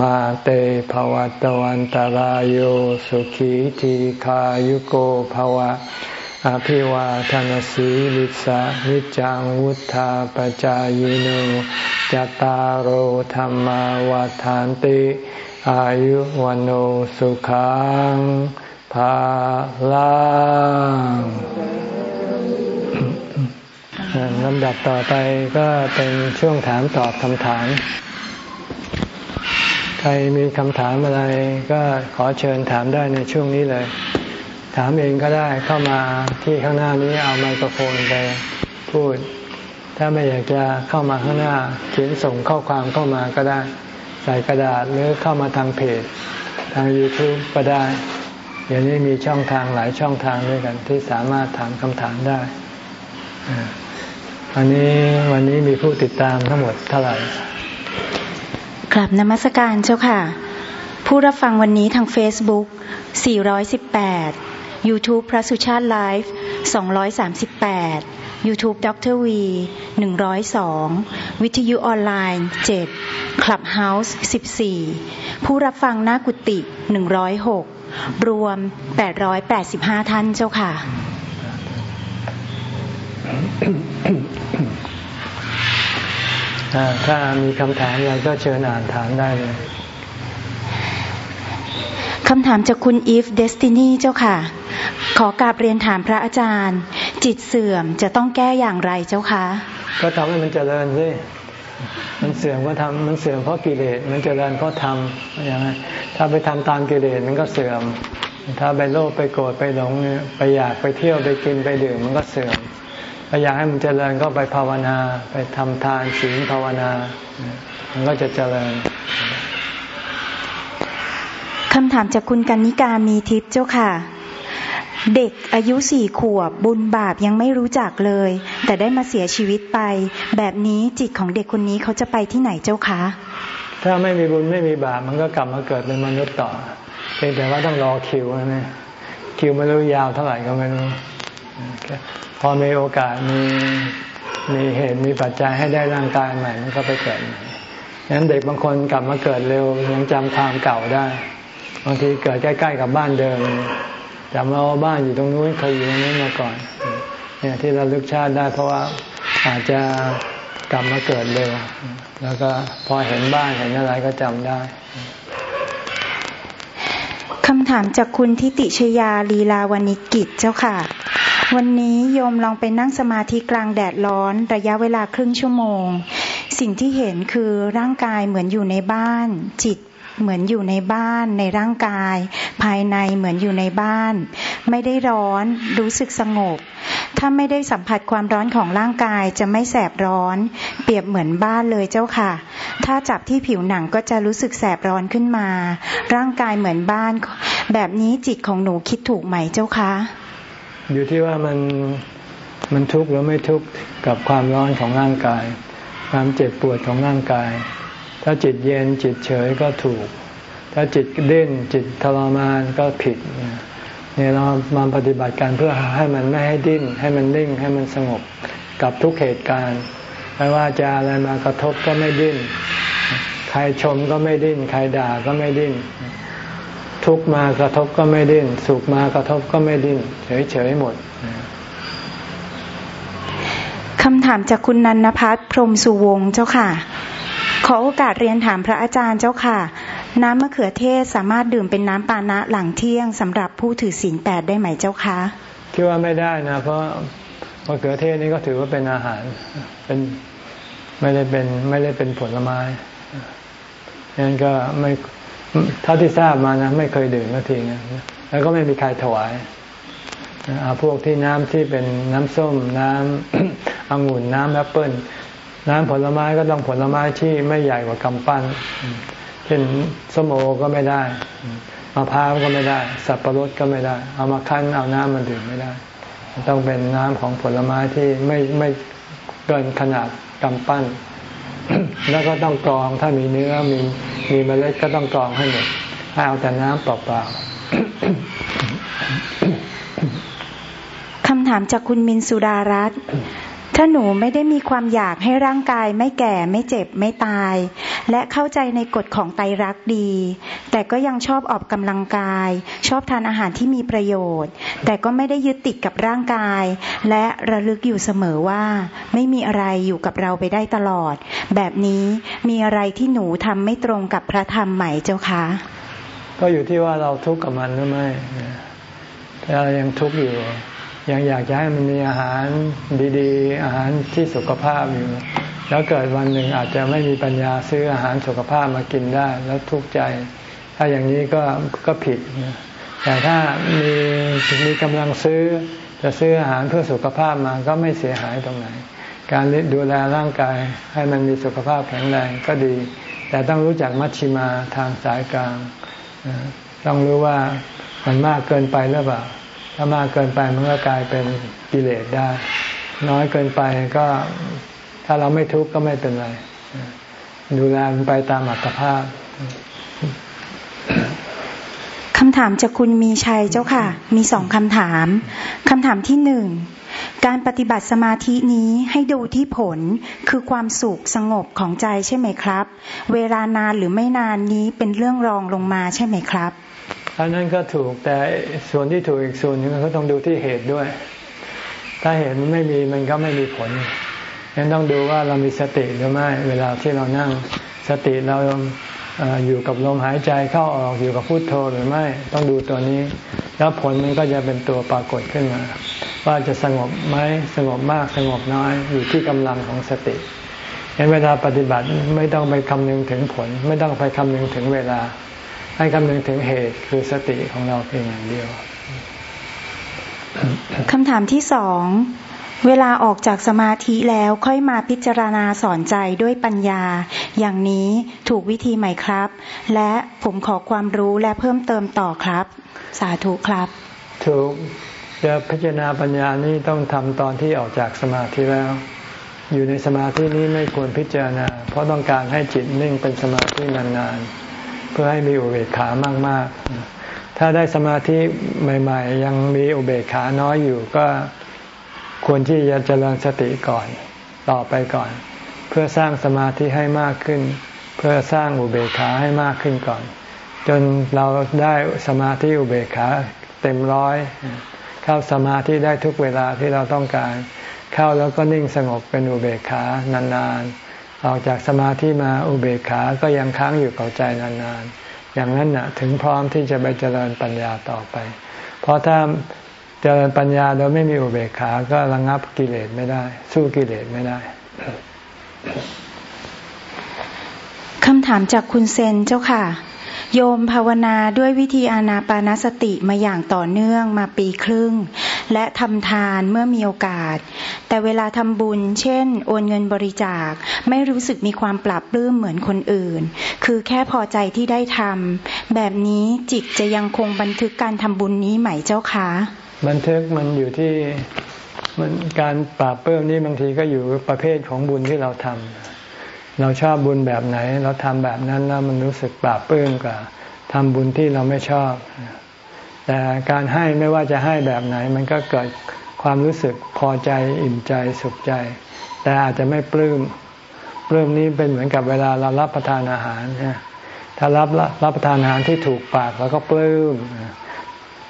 มาเตภวัตวันตารโยสุขีทีขายุโกภวะ อภิวาทานสีลิสานิจังวุธาปจายโนจตารโหธรรมวาทานติ อายุวันโอสุขังภาลังลำดับต่อไปก็เป็นช่วงถามตอบคำถาม รมีคำถามอะไรก็ขอเชิญถามได้ในช่วงนี้เลย ถามเองก็ได้เข้ามาที่ข้างหน้านี้เอาไมโครโฟนไปพูด ถ้าไม่อยากจะเข้ามาข้างหน้า เขียนส่งข้อความเข้ามาก็ได้ ใส่กระดาษหรือเข้ามาทางเพจ ทาง YouTube ก็ได้อย่างนี้มีช่องทางหลายช่องทางด้วยกัน ที่สามารถถามคำถามได้วันนี้วันนี้มีผู้ติดตามทั้งหมดเท่าไหร่ กลับนมัสการเจ้าค่ะ ผู้รับฟังวันนี้ทาง Facebook 418 YouTube พระสุชาติไลฟ์238 YouTube ดรวี102 วิทยุออนไลน์ 7 Clubhouse 14 ผู้รับฟังหน้ากุฏิ106 รวม 885 ท่านเจ้าค่ะ ถ้ามีคำถามอะไรก็เชิญอ่านถามได้เลยคำถามจากคุณอีฟเดสตินีเจ้าค่ะ ขอกราบเรียนถามพระอาจารย์ จิตเสื่อมจะต้องแก้อย่างไรเจ้าคะ ก็ทำให้มันเจริญสิมันเสื่อมก็ทำมันเสื่อมเพราะกิเลสมันเจริญเพราะทำอย่างไรถ้าไปทำตามกิเลสมันก็เสื่อม ถ้าไปโลภไปโกรธไปหลงไปอยากไปเที่ยวไปกินไปดื่มมันก็เสื่อม ถ้าอยากให้มันเจริญก็ไปภาวนา ไปทำทานศีลภาวนา มันก็จะเจริญคำถามจากคุณกันนิกามีทิพย์เจ้าค่ะ เด็กอายุสี่ขวบบุญบาปยังไม่รู้จักเลย แต่ได้มาเสียชีวิตไป แบบนี้จิตของเด็กคนนี้เขาจะไปที่ไหนเจ้าคะถ้าไม่มีบุญไม่มีบาปมันก็กลับมาเกิดเป็นมนุษย์ต่อเพียงแต่ว่าต้องรอคิวนะคิวไม่รู้ยาวเท่าไหร่ก็ไม่รู้ พอมีโอกาสมีมีเหตุมีปัจจัยให้ได้ร่างกายใหม่ มันก็ไปเกิดใหม่งั้นเด็กบางคนกลับมาเกิดเร็วยังจำความเก่าได้ บางทีเกิดใกล้ๆกับบ้านเดิมจำเราบ้านอยู่ตรงนู้นเคยอยู่ตรงนี้มาก่อนเนี่ยที่เราลึกชาติได้ เพราะว่าอาจจะกลับมาเกิดเร็วแล้วก็พอเห็นบ้านเห็นอะไรก็จำได้คำถามจากคุณทิติชยาลีลาวณิกิจเจ้าค่ะ วันนี้โยมลองไปนั่งสมาธิกลางแดดร้อน ระยะเวลาครึ่งชั่วโมง สิ่งที่เห็นคือร่างกายเหมือนอยู่ในบ้าน จิตเหมือนอยู่ในบ้านในร่างกาย ภายในเหมือนอยู่ในบ้าน ไม่ได้ร้อนรู้สึกสงบ ถ้าไม่ได้สัมผัสความร้อนของร่างกายจะไม่แสบร้อน เปรียบเหมือนบ้านเลยเจ้าค่ะ ถ้าจับที่ผิวหนังก็จะรู้สึกแสบร้อนขึ้นมา ร่างกายเหมือนบ้าน แบบนี้จิตของหนูคิดถูกไหมเจ้าคะ อยู่ที่ว่ามันมันทุกข์หรือไม่ทุกข์กับความร้อนของร่างกาย ความเจ็บปวดของร่างกาย ถ้าจิตเย็นจิตเฉยก็ถูก ถ้าจิตเด่นจิตทรมานก็ผิดเนี่ยเรามาปฏิบัติการเพื่อให้มันไม่ให้ดิ้น ให้มันนิ่งให้มันสงบกับทุกเหตุการณ์ไม่ว่าจะอะไรมากระทบก็ไม่ดิ้น ใครชมก็ไม่ดิ้น ใครด่าก็ไม่ดิ้น ทุกมากระทบก็ไม่ดิ้นสุขมากระทบก็ไม่ดิ้นเฉยๆหมดคำถามจากคุณนันนภัสพรมสุวงเจ้าค่ะ ขอโอกาสเรียนถามพระอาจารย์เจ้าค่ะ น้ำมะเขือเทศสามารถดื่มเป็นน้ำปานะหลังเที่ยงสำหรับผู้ถือศีลแปดได้ไหมเจ้าคะคิดว่าไม่ได้นะ เพราะมะเขือเทศนี่ก็ถือว่าเป็นอาหารเป็นไม่ได้เป็นไม่ได้เป็นผลไม้งั้นก็ไม่ เท่าที่ทราบมานะไม่เคยดื่มก็ทีนะแล้วก็ไม่มีใครถวายเอาพวกที่น้ำที่เป็นน้ำส้มน้ำองุ่นน้ำแอปเปิ้ลน้ำผลไม้ก็ต้องผลไม้ที่ไม่ใหญ่กว่ากำปั้น เช่นส้มโอก็ไม่ได้มะพร้าวก็ไม่ได้ สับปะรดก็ไม่ได้ เอามาคั้นเอาน้ำมาดื่มไม่ได้ ต้องเป็นน้ำของผลไม้ที่ไม่ไม่เกินขนาดกำปั้น แล้วก็ต้องกรองถ้ามีเนื้อมีมีเมล็ดก็ต้องกรองให้หมดให้เอาแต่น้ำเปล่าๆคำถามจากคุณมินสุดารัตน์ ถ้าหนูไม่ได้มีความอยากให้ร่างกายไม่แก่ไม่เจ็บไม่ตาย และเข้าใจในกฎของไตรักดี แต่ก็ยังชอบออกกำลังกาย ชอบทานอาหารที่มีประโยชน์ แต่ก็ไม่ได้ยึดติดกับร่างกาย และระลึกอยู่เสมอว่า ไม่มีอะไรอยู่กับเราไปได้ตลอด แบบนี้มีอะไรที่หนูทำไม่ตรงกับพระธรรมไหมเจ้าคะก็อยู่ที่ว่าเราทุกข์กับมันหรือไม่ถ้าเรายังทุกข์อยู่ ยังอยากจะให้มันมีอาหารดีๆ อาหารที่สุขภาพอยู่ แล้วเกิดวันหนึ่งอาจจะไม่มีปัญญาซื้ออาหารสุขภาพมากินได้ แล้วทุกข์ใจ ถ้าอย่างนี้ก็ก็ผิด แต่ถ้ามีมีกำลังซื้อจะซื้ออาหารเพื่อสุขภาพมาก็ไม่เสียหายตรงไหน การดูแลร่างกายให้มันมีสุขภาพแข็งแรงก็ดี แต่ต้องรู้จักมัชชิมาทางสายกลาง ต้องรู้ว่ามันมากเกินไปหรือเปล่า ถ้ามากเกินไปมันก็กลายเป็นกิเลสได้ น้อยเกินไปก็ถ้าเราไม่ทุกข์ก็ไม่เป็นไร ดูแลมันไปตามอัตภาพคำถามจากคุณมีชัยเจ้าค่ะ มีสองคำถาม คำถามที่หนึ่ง การปฏิบัติสมาธินี้ให้ดูที่ผลคือความสุขสงบของใจใช่ไหมครับ เวลานานหรือไม่นานนี้เป็นเรื่องรองลงมาใช่ไหมครับ อันนั้นก็ถูกแต่ส่วนที่ถูกอีกส่วนนึงก็ต้องดูที่เหตุด้วย ถ้าเหตุมันไม่มีมันก็ไม่มีผลงั้นต้องดูว่าเรามีสติหรือไม่เวลาที่เรานั่งสติเราอยู่กับลมหายใจเข้าออกอยู่กับพุโทโธหรือไม่ต้องดูตัวนี้ แล้วผลมันก็จะเป็นตัวปรากฏขึ้นมา ว่าจะสงบไหมสงบมากสงบน้อยอยู่ที่กำลังของสติงั้นเวลาปฏิบัติไม่ต้องไปคำนึงถึงผล ไม่ต้องไปคำนึงถึงเวลา ให้คำนึงถึงเหตุคือสติของเราเพียงอย่างเดียวคำถามที่สองเวลาออกจากสมาธิแล้วค่อยมาพิจารณาสอนใจด้วยปัญญา อย่างนี้ถูกวิธีไหมครับ และผมขอความรู้และเพิ่มเติมต่อครับ สาธุครับ ถูกจะพิจารณาปัญญานี้ต้องทำตอนที่ออกจากสมาธิแล้ว อยู่ในสมาธินี้ไม่ควรพิจารณา เพราะต้องการให้จิตนิ่งเป็นสมาธินานๆ พื่อให้มีอุเบกขามาก ๆ ถ้าได้สมาธิใหม่ ๆ ยังมีอุเบกขาน้อยอยู่ก็ควรที่จะเจริญสติก่อนต่อไปก่อน เพื่อสร้างสมาธิให้มากขึ้น เพื่อสร้างอุเบกขาให้มากขึ้นก่อน จนเราได้สมาธิอุเบกขาเต็มร้อยเข้าสมาธิได้ทุกเวลาที่เราต้องการ เข้าแล้วก็นิ่งสงบเป็นอุเบกขานานๆ ออกจากสมาธิมาอุเบกขาก็ยังค้างอยู่กับใจนานๆ อย่างนั้นนะถึงพร้อมที่จะไปเจริญปัญญาต่อไป เพราะถ้าเจริญปัญญาโดยไม่มีอุเบกขาก็ระงับกิเลสไม่ได้ สู้กิเลสไม่ได้คำถามจากคุณเซนเจ้าค่ะ โยมภาวนาด้วยวิธีอานาปานสติมาอย่างต่อเนื่องมาปีครึ่ง และทำทานเมื่อมีโอกาส แต่เวลาทำบุญ เช่น โอนเงินบริจาค ไม่รู้สึกมีความปรับปลื้มเหมือนคนอื่น คือแค่พอใจที่ได้ทำแบบนี้จิตจะยังคงบันทึกการทำบุญนี้ไหมเจ้าคะบันทึกมันอยู่ที่มันการปราบเพิ่มนี้บางทีก็อยู่ประเภทของบุญที่เราทำเราชอบบุญแบบไหน เราทำแบบนั้นแล้วมันรู้สึกปราบปลื้มกว่าทำบุญที่เราไม่ชอบ แต่การให้ไม่ว่าจะให้แบบไหน มันก็เกิดความรู้สึกพอใจอิ่มใจสุขใจ แต่อาจจะไม่ปลื้มปลื้มนี้เป็นเหมือนกับเวลาเรารับประทานอาหารถ้ารับรับประทานอาหารที่ถูกปากเราก็ปลื้ม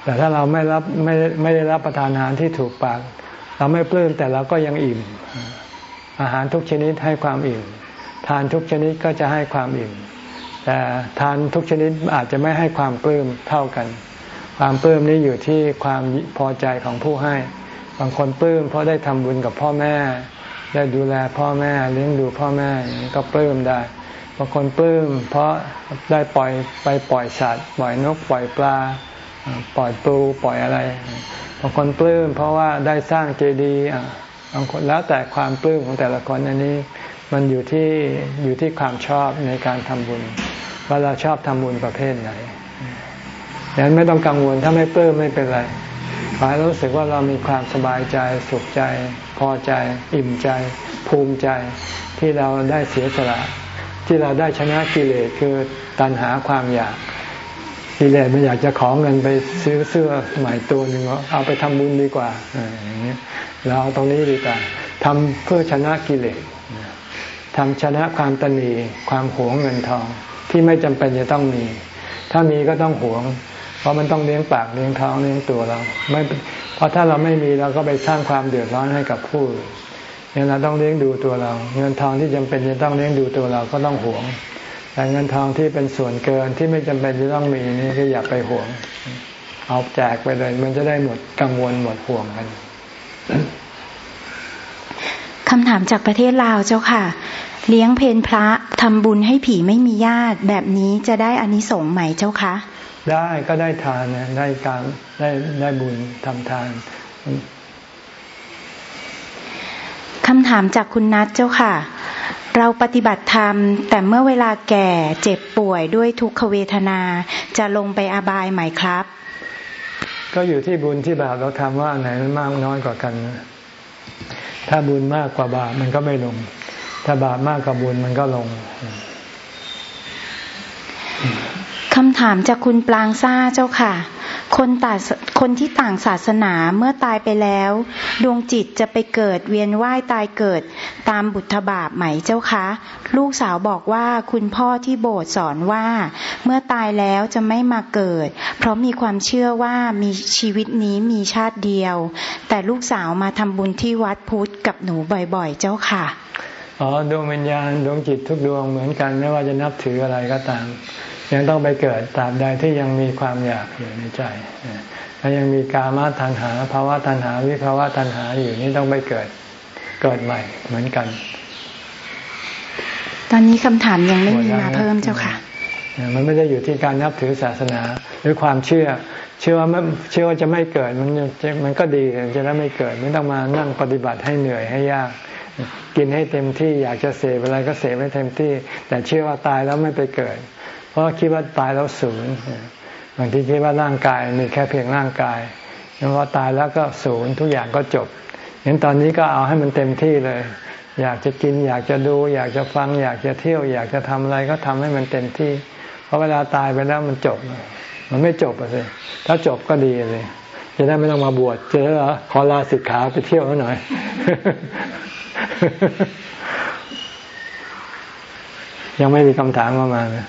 แต่ถ้าเราไม่รับไม่ไม่ได้รับประทานอาหารที่ถูกปาก เราไม่ปลื้มแต่เราก็ยังอิ่ม อาหารทุกชนิดให้ความอิ่ม ทานทุกชนิดก็จะให้ความอิ่ม แต่ทานทุกชนิดอาจจะไม่ให้ความปลื้มเท่ากัน ความปลื้มนี้อยู่ที่ความพอใจของผู้ให้ บางคนปลื้มเพราะได้ทำบุญกับพ่อแม่ ได้ดูแลพ่อแม่เลี้ยงดูพ่อแม่ก็ปลื้มได้ บางคนปลื้มเพราะได้ปล่อยไปปล่อยสัตว์ปล่อยนกปล่อยปลา ปล่อยปูปล่อยอะไร บางคนปลื้มเพราะว่าได้สร้างเจดีย์บางคนแล้วแต่ความปลื้มของแต่ละคนอันนี้มันอยู่ที่อยู่ที่ความชอบในการทำบุญว่าเราชอบทำบุญประเภทไหน ดังนั้นไม่ต้องกังวลถ้าไม่ปลื้มไม่เป็นไรขอให้รู้สึกว่าเรามีความสบายใจสุขใจ พอใจ อิ่มใจ ภูมิใจที่เราได้เสียสละ ที่เราได้ชนะกิเลสคือตัณหาความอยากกิเลสมันอยากจะขอเงินไปซื้อเสื้อใหม่ตัวหนึ่งเอาไปทำบุญดีกว่าอย่างนี้เราเอาตรงนี้ดีกว่าทำเพื่อชนะกิเลสทำชนะความตนีความหวงเงินทองที่ไม่จำเป็นจะต้องมี ถ้ามีก็ต้องหวง ราะมันต้องเลี้ยงปากเลี้ยงท้องเลี้ยงตัวเราไม่เพราะถ้าเราไม่มีเราก็ไปสร้างความเดือดร้อนให้กับผู้เนี่ยเราต้องเลี้ยงดูตัวเรา เงินทองที่จำเป็นจะต้องเลี้ยงดูตัวเราก็ต้องหวง แต่เงินทองที่เป็นส่วนเกินที่ไม่จำเป็นจะต้องมีนี่ก็อย่าไปหวง เอาแจกไปเลย มันจะได้หมดกังวลหมดห่วงกันคำถามจากประเทศลาวเจ้าค่ะ เลี้ยงเพนพระทำบุญให้ผีไม่มีญาติแบบนี้จะได้อานิสงส์ไหมเจ้าคะ ได้ก็ได้ทานนะได้การได้ได้บุญทำทานคำถามจากคุณนัทเจ้าค่ะ เราปฏิบัติธรรม แต่เมื่อเวลาแก่เจ็บป่วยด้วยทุกขเวทนา จะลงไปอบายไหมครับ ก็อยู่ที่บุญที่บาปเราทำว่าไหนมันมากน้อยกว่ากัน ถ้าบุญมากกว่าบาปมันก็ไม่ลง ถ้าบาปมากกว่าบุญมันก็ลง คำถามจากคุณปลางซ่าเจ้าค่ะ คนต่างคนที่ต่างศาสนาเมื่อตายไปแล้ว ดวงจิตจะไปเกิดเวียนว่ายตายเกิดตามบุตรบาปไหมเจ้าคะ ลูกสาวบอกว่าคุณพ่อที่โบสถ์สอนว่า เมื่อตายแล้วจะไม่มาเกิด เพราะมีความเชื่อว่ามีชีวิตนี้มีชาติเดียว แต่ลูกสาวมาทำบุญที่วัดพุทธกับหนูบ่อยๆ เจ้าค่ะอ๋อดวงวิญญาณดวงจิตทุกดวงเหมือนกันไม่ว่าจะนับถืออะไรก็ตาม ยังต้องไปเกิดตราบใดที่ยังมีความอยากอยู่ในใจถ้ายังมีกามาตัณหาภาวะตัณหาวิภาวะตัณหาอยู่นี่ต้องไปเกิดเกิดใหม่เหมือนกัน ตอนนี้คำถามยังไม่มีมาเพิ่มเจ้าค่ะ มันไม่ได้อยู่ที่การนับถือศาสนาหรือความเชื่อ เชื่อว่าเชื่อว่าจะไม่เกิดมันมันก็ดีจะได้ไม่เกิด ไม่ต้องมานั่งปฏิบัติให้เหนื่อยให้ยาก กินให้เต็มที่อยากจะเสพอะไรก็เสพให้เต็มที่ แต่เชื่อว่าตายแล้วไม่ไปเกิดพ ราะคิดว่าตายแล้วศูนย์บางทีคิดว่าร่างกายมีแค่เพียงร่างกายเพราะตายแล้วก็ศูนย์ทุกอย่างก็จบเห็นตอนนี้ก็เอาให้มันเต็มที่เลย อยากจะกิน อยากจะดู อยากจะฟัง อยากจะเที่ยว อยากจะทำอะไรก็ทำให้มันเต็มที่ เพราะเวลาตายไปแล้วมันจบ มันไม่จบอะสิถ้าจบก็ดีเลยจะได้ไม่ต้องมาบวชเจอเหรอขอลาสิกขาไปเที่ยวหน่อยยังไม่มีคำถามมามาเลย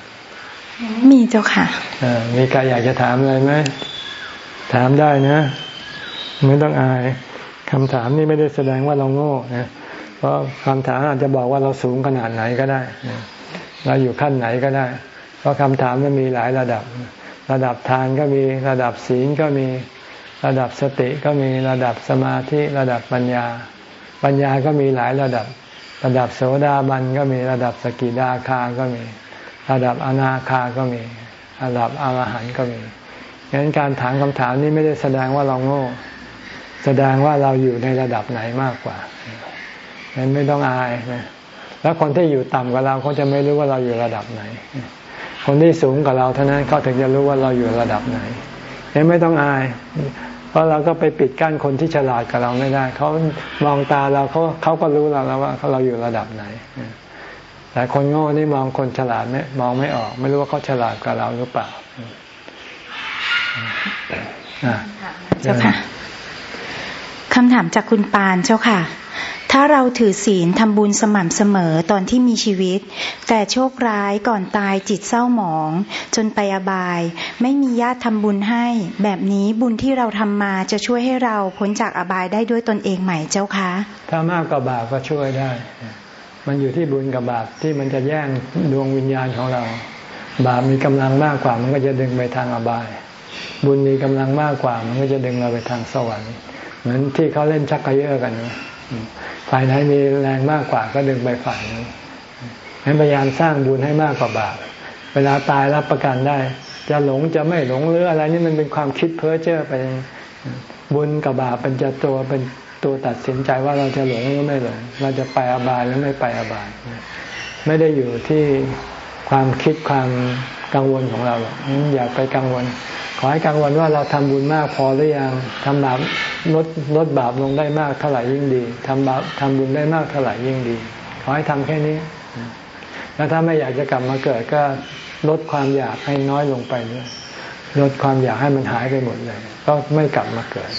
มีเจ้าค่ะมีใครอยากจะถามอะไรไหมถามได้นะไม่ต้องอายคำถามนี่ไม่ได้แสดงว่าเราโง่นะเพราะคำถามอาจจะบอกว่าเราสูงขนาดไหนก็ได้เราอยู่ขั้นไหนก็ได้ เพราะคำถามมันมีหลายระดับ ระดับทานก็มีระดับศีลก็มีระดับสติก็มีระดับสมาธิระดับปัญญา ปัญญาก็มีหลายระดับ ระดับโสดาบันก็มีระดับสกิดาคาก็มี ระดับอนาคาก็มี ระดับอรหันต์ก็มีงั้นการถามคำถามนี้ไม่ได้แสดงว่าเราโง่ แสดงว่าเราอยู่ในระดับไหนมากกว่างั้นไม่ต้องอายนะแล้วคนที่อยู่ต่ำกว่าเราเขาจะไม่รู้ว่าเราอยู่ระดับไหน คนที่สูงกว่าเราเท่านั้นเขาถึงจะรู้ว่าเราอยู่ระดับไหนยังไม่ต้องอาย เพราะเราก็ไปปิดกั้นคนที่ฉลาดกับเราไม่ได้ เขามองตาเราเขาเขาก็รู้เราแล้วว่าเราอยู่ระดับไหน แต่คนโง่นี่มองคนฉลาดไม่มองไม่ออก ไม่รู้ว่าเขาฉลาดกว่าเราหรือเปล่าเจ้าค่ะคำถามจากคุณปานเจ้าค่ะ ถ้าเราถือศีลทำบุญสม่ำเสมอตอนที่มีชีวิต แต่โชคร้ายก่อนตายจิตเศร้าหมอง จนไปอบาย ไม่มีญาติทำบุญให้ แบบนี้บุญที่เราทำมาจะช่วยให้เราพ้นจากอบายได้ด้วยตนเองไหมเจ้าคะ ถ้ามากกว่าบาปก็ช่วยได้ มันอยู่ที่บุญกับบาปที่มันจะแย่งดวงวิญญาณของเรา บาปมีกำลังมากกว่า มันก็จะดึงไปทางอบาย บุญมีกำลังมากกว่า มันก็จะดึงเราไปทางสวรรค์ เหมือนที่เขาเล่นชักกระเยอะกันนะฝ่ายไหนมีแรงมากกว่าก็ดึงไปฝ่ายนั้นให้พยายามสร้างบุญให้มากกว่าบาป เวลาตายรับประกันได้ จะหลงจะไม่หลงหรืออะไรนี่มันเป็นความคิดเพ้อเจ้อไปบุญกับบาปเป็นจะตัวเป็น ตัวตัดสินใจว่าเราจะหลงหรือไม่หลงเราจะไปอบายหรือไม่ไปอบาย ไม่ได้อยู่ที่ความคิดความกังวลของเราหรอกอย่าไปกังวล ขอให้กังวลว่าเราทำบุญมากพอหรือยังทำบาปลดลดบาปลงได้มากเท่าไหร่ยิ่งดีทำบาปทำบุญได้มากเท่าไหร่ยิ่งดี ขอให้ทำแค่นี้ แล้วถ้าไม่อยากจะกลับมาเกิดก็ลดความอยากให้น้อยลงไปด้วยลดความอยากให้มันหายไปหมดเลย ก็ไม่กลับมาเกิด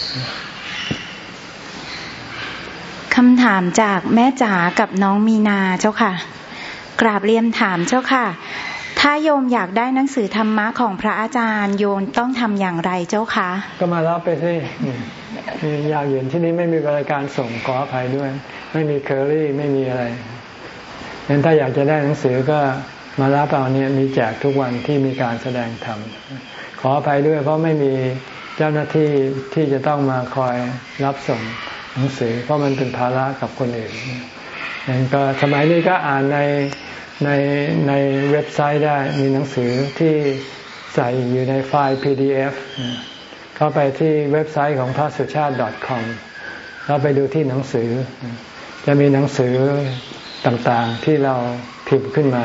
คำถามจากแม่จ๋ากับน้องมีนาเจ้าค่ะ กราบเรียนถามเจ้าค่ะ ถ้าโยมอยากได้หนังสือธรรมะของพระอาจารย์ โยมต้องทำอย่างไรเจ้าคะก็มารับไปสิอยากเห็นที่นี้ไม่มีบริการส่งขออภัยด้วย ไม่มีเคอรี่ไม่มีอะไรงั้นถ้าอยากจะได้หนังสือก็มารับเอาเนี่ยมีแจกทุกวันที่มีการแสดงธรรมขออภัยด้วย เพราะไม่มีเจ้าหน้าที่ที่จะต้องมาคอยรับส่ง หนังสือ เพราะมันเป็นภาระกับคนอื่นนั่นก็สมัยนี้ก็อ่านในในในเว็บไซต์ได้มีหนังสือที่ใส่อยู่ในไฟล์ PDF เข้าไปที่เว็บไซต์ของพระสุชาติ .com แล้วไปดูที่หนังสือ จะมีหนังสือต่างๆที่เราพิมพ์ขึ้นมา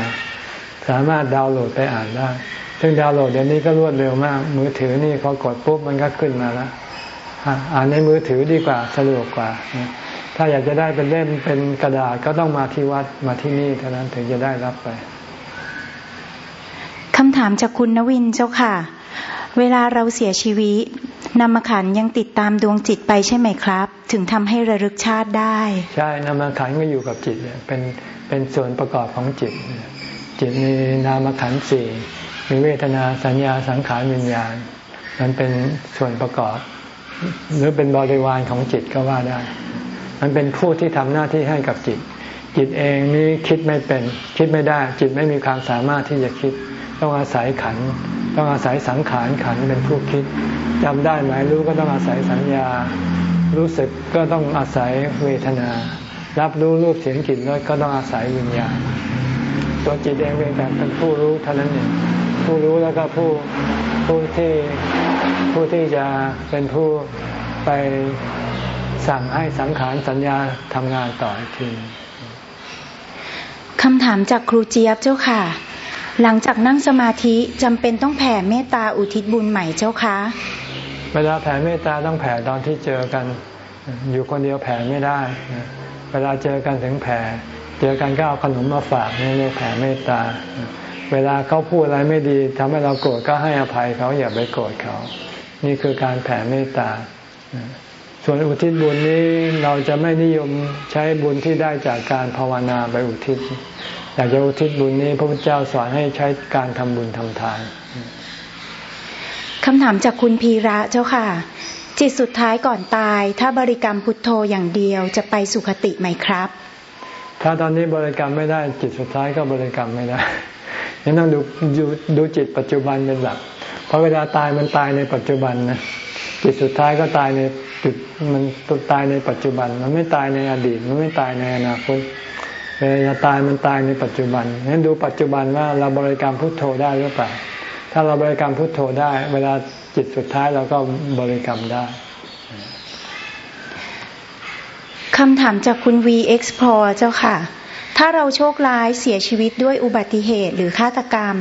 สามารถดาวน์โหลดไปอ่านได้ ซึ่งดาวน์โหลดเดี๋ยวนี้ก็รวดเร็วมาก มือถือนี่พอกดปุ๊บมันก็ขึ้นมาแล้ว อ่านในมือถือดีกว่าสะดวกกว่า ถ้าอยากจะได้เป็นเล่มเป็นกระดาษก็ต้องมาที่วัดมาที่นี่เท่านั้นถึงจะได้รับไปคำถามจากคุณนวินเจ้าค่ะ เวลาเราเสียชีวิตนามขันยังติดตามดวงจิตไปใช่ไหมครับ ถึงทำให้ระลึกชาติได้ ใช่นามขันก็อยู่กับจิตเป็นเป็นส่วนประกอบของจิต จิตมีนามขันสี่มีเวทนาสัญญาสังขารวิญญาณ มันเป็นส่วนประกอบ หรือเป็นบริวารของจิตก็ว่าได้ มันเป็นผู้ที่ทำหน้าที่ให้กับจิต จิตเองนี้คิดไม่เป็น คิดไม่ได้ จิตไม่มีความสามารถที่จะคิด ต้องอาศัยขัน ต้องอาศัยสังขารขันเป็นผู้คิดจำได้ไหมรู้ก็ต้องอาศัยสัญญา รู้สึกก็ต้องอาศัยเวทนา รับรู้รูปเสียงกลิ่นรสก็ต้องอาศัยวิญญาณตัวจิตเองเป็นแต่เป็นผู้รู้เท่านั้นเอง ผู้รู้แล้วก็ผู้ผู้ที่ผู้ที่จะเป็นผู้ไปสั่งให้สังขารสัญญาทำงานต่ออีกทีคำถามจากครูเจี๊ยบเจ้าค่ะ หลังจากนั่งสมาธิจำเป็นต้องแผ่เมตตาอุทิศบุญใหม่เจ้าคะเวลาแผ่เมตตาต้องแผ่ตอนที่เจอกัน อยู่คนเดียวแผ่ไม่ได้ เวลาเจอกันถึงแผ่ เจอกันก็เอาขนมมาฝากนี่เรียกแผ่เมตตา เวลาเขาพูดอะไรไม่ดีทำให้เราโกรธก็ให้อภัยเขาอย่าไปโกรธเขา นี่คือการแผ่เมตตา ส่วนอุทิศบุญนี้เราจะไม่นิยมใช้บุญที่ได้จากการภาวนาไปอุทิศ อยากจะอุทิศบุญนี้ พระพุทธเจ้าสอนให้ใช้การทำบุญทำทานคำถามจากคุณพีระเจ้าค่ะ จิตสุดท้ายก่อนตาย ถ้าบริกรรมพุทโธอย่างเดียวจะไปสุคติไหมครับ ถ้าตอนนี้บริกรรมไม่ได้จิตสุดท้ายก็บริกรรมไม่ได้ ยังต้องดูดูดูจิตปัจจุบันเป็นหลักเพอเวลาตายมันตายในปัจจุบันนะจิตสุดท้ายก็ตายในจุดมันตายในปัจจุบัน มันไม่ตายในอดีต มันไม่ตายในอนาคตเวลาตายมันตายในปัจจุบันงั้นดูปัจจุบันว่าเราบริกรรมพุทโธได้หรือเปล่าถ้าเราบริกรรมพุทโธได้ เวลาจิตสุดท้ายเราก็บริกรรมได้คำถามจากคุณ V Explore เจ้าค่ะ ถ้าเราโชคร้ายเสียชีวิตด้วยอุบัติเหตุหรือฆาตกรรม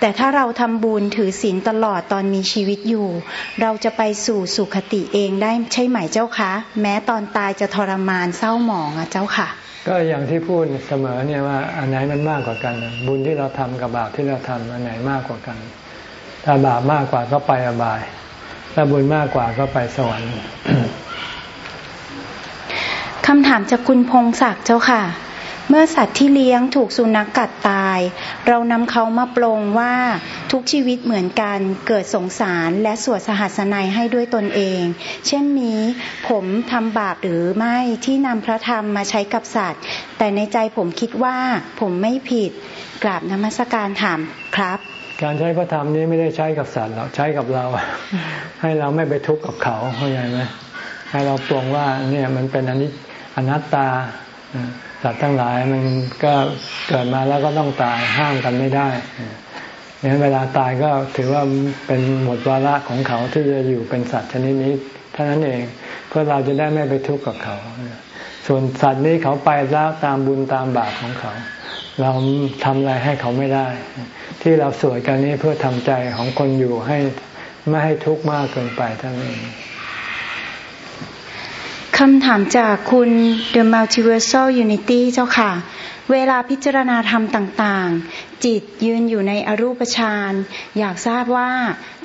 แต่ถ้าเราทำบุญถือศีลตลอดตอนมีชีวิตอยู่ เราจะไปสู่สุขติเองได้ใช่ไหมเจ้าคะ แม้ตอนตายจะทรมานเศร้าหมองอะเจ้าค่ะ ก็อย่างที่พูดเสมอเนี่ยว่าอันไหนมันมากกว่ากัน บุญที่เราทำกับบาปที่เราทำอันไหนมากกว่ากัน ถ้าบาปมากกว่าก็ไปอบาย ถ้าบุญมากกว่าก็ไปสวรรค์คำถามจากคุณพงศักดิ์เจ้าค่ะ เมื่อสัตว์ที่เลี้ยงถูกสุนัขกกัดตาย เรานำเขามาปลงว่าทุกชีวิตเหมือนกันเกิดสงสารและสวดสหัสนัยให้ด้วยตนเอง เช่นนี้ผมทำบาปหรือไม่ที่นำพระธรรมมาใช้กับสัตว์ แต่ในใจผมคิดว่าผมไม่ผิดกราบนมัสการถามครับ การใช้พระธรรมนี้ไม่ได้ใช้กับสัตว์หรอกใช้กับเรา ให้เราไม่ไปทุกข์กับเขาเข้าใจไหมให้เราปลงว่าเนี่ยมันเป็นอนิจอนัตตา สัตว์ทั้งหลายมันก็เกิดมาแล้วก็ต้องตายห้ามกันไม่ได้ดังนั้นเวลาตายก็ถือว่าเป็นหมดวาระของเขาที่จะอยู่เป็นสัตว์ชนิดนี้เท่านั้นเองเพื่อเราจะได้ไม่ไปทุกข์กับเขา ส่วนสัตว์นี้เขาไปแล้วตามบุญตามบาปของเขา เราทำอะไรให้เขาไม่ได้ ที่เราสวดกันนี้เพื่อทำใจของคนอยู่ให้ไม่ให้ทุกข์มากเกินไปเท่านั้นเอง คำถามจากคุณ The Multiversal Unity เจ้าค่ะ เวลาพิจารณาธรรมต่าง ๆ จิตยืนอยู่ในอรูปฌานอยากทราบว่า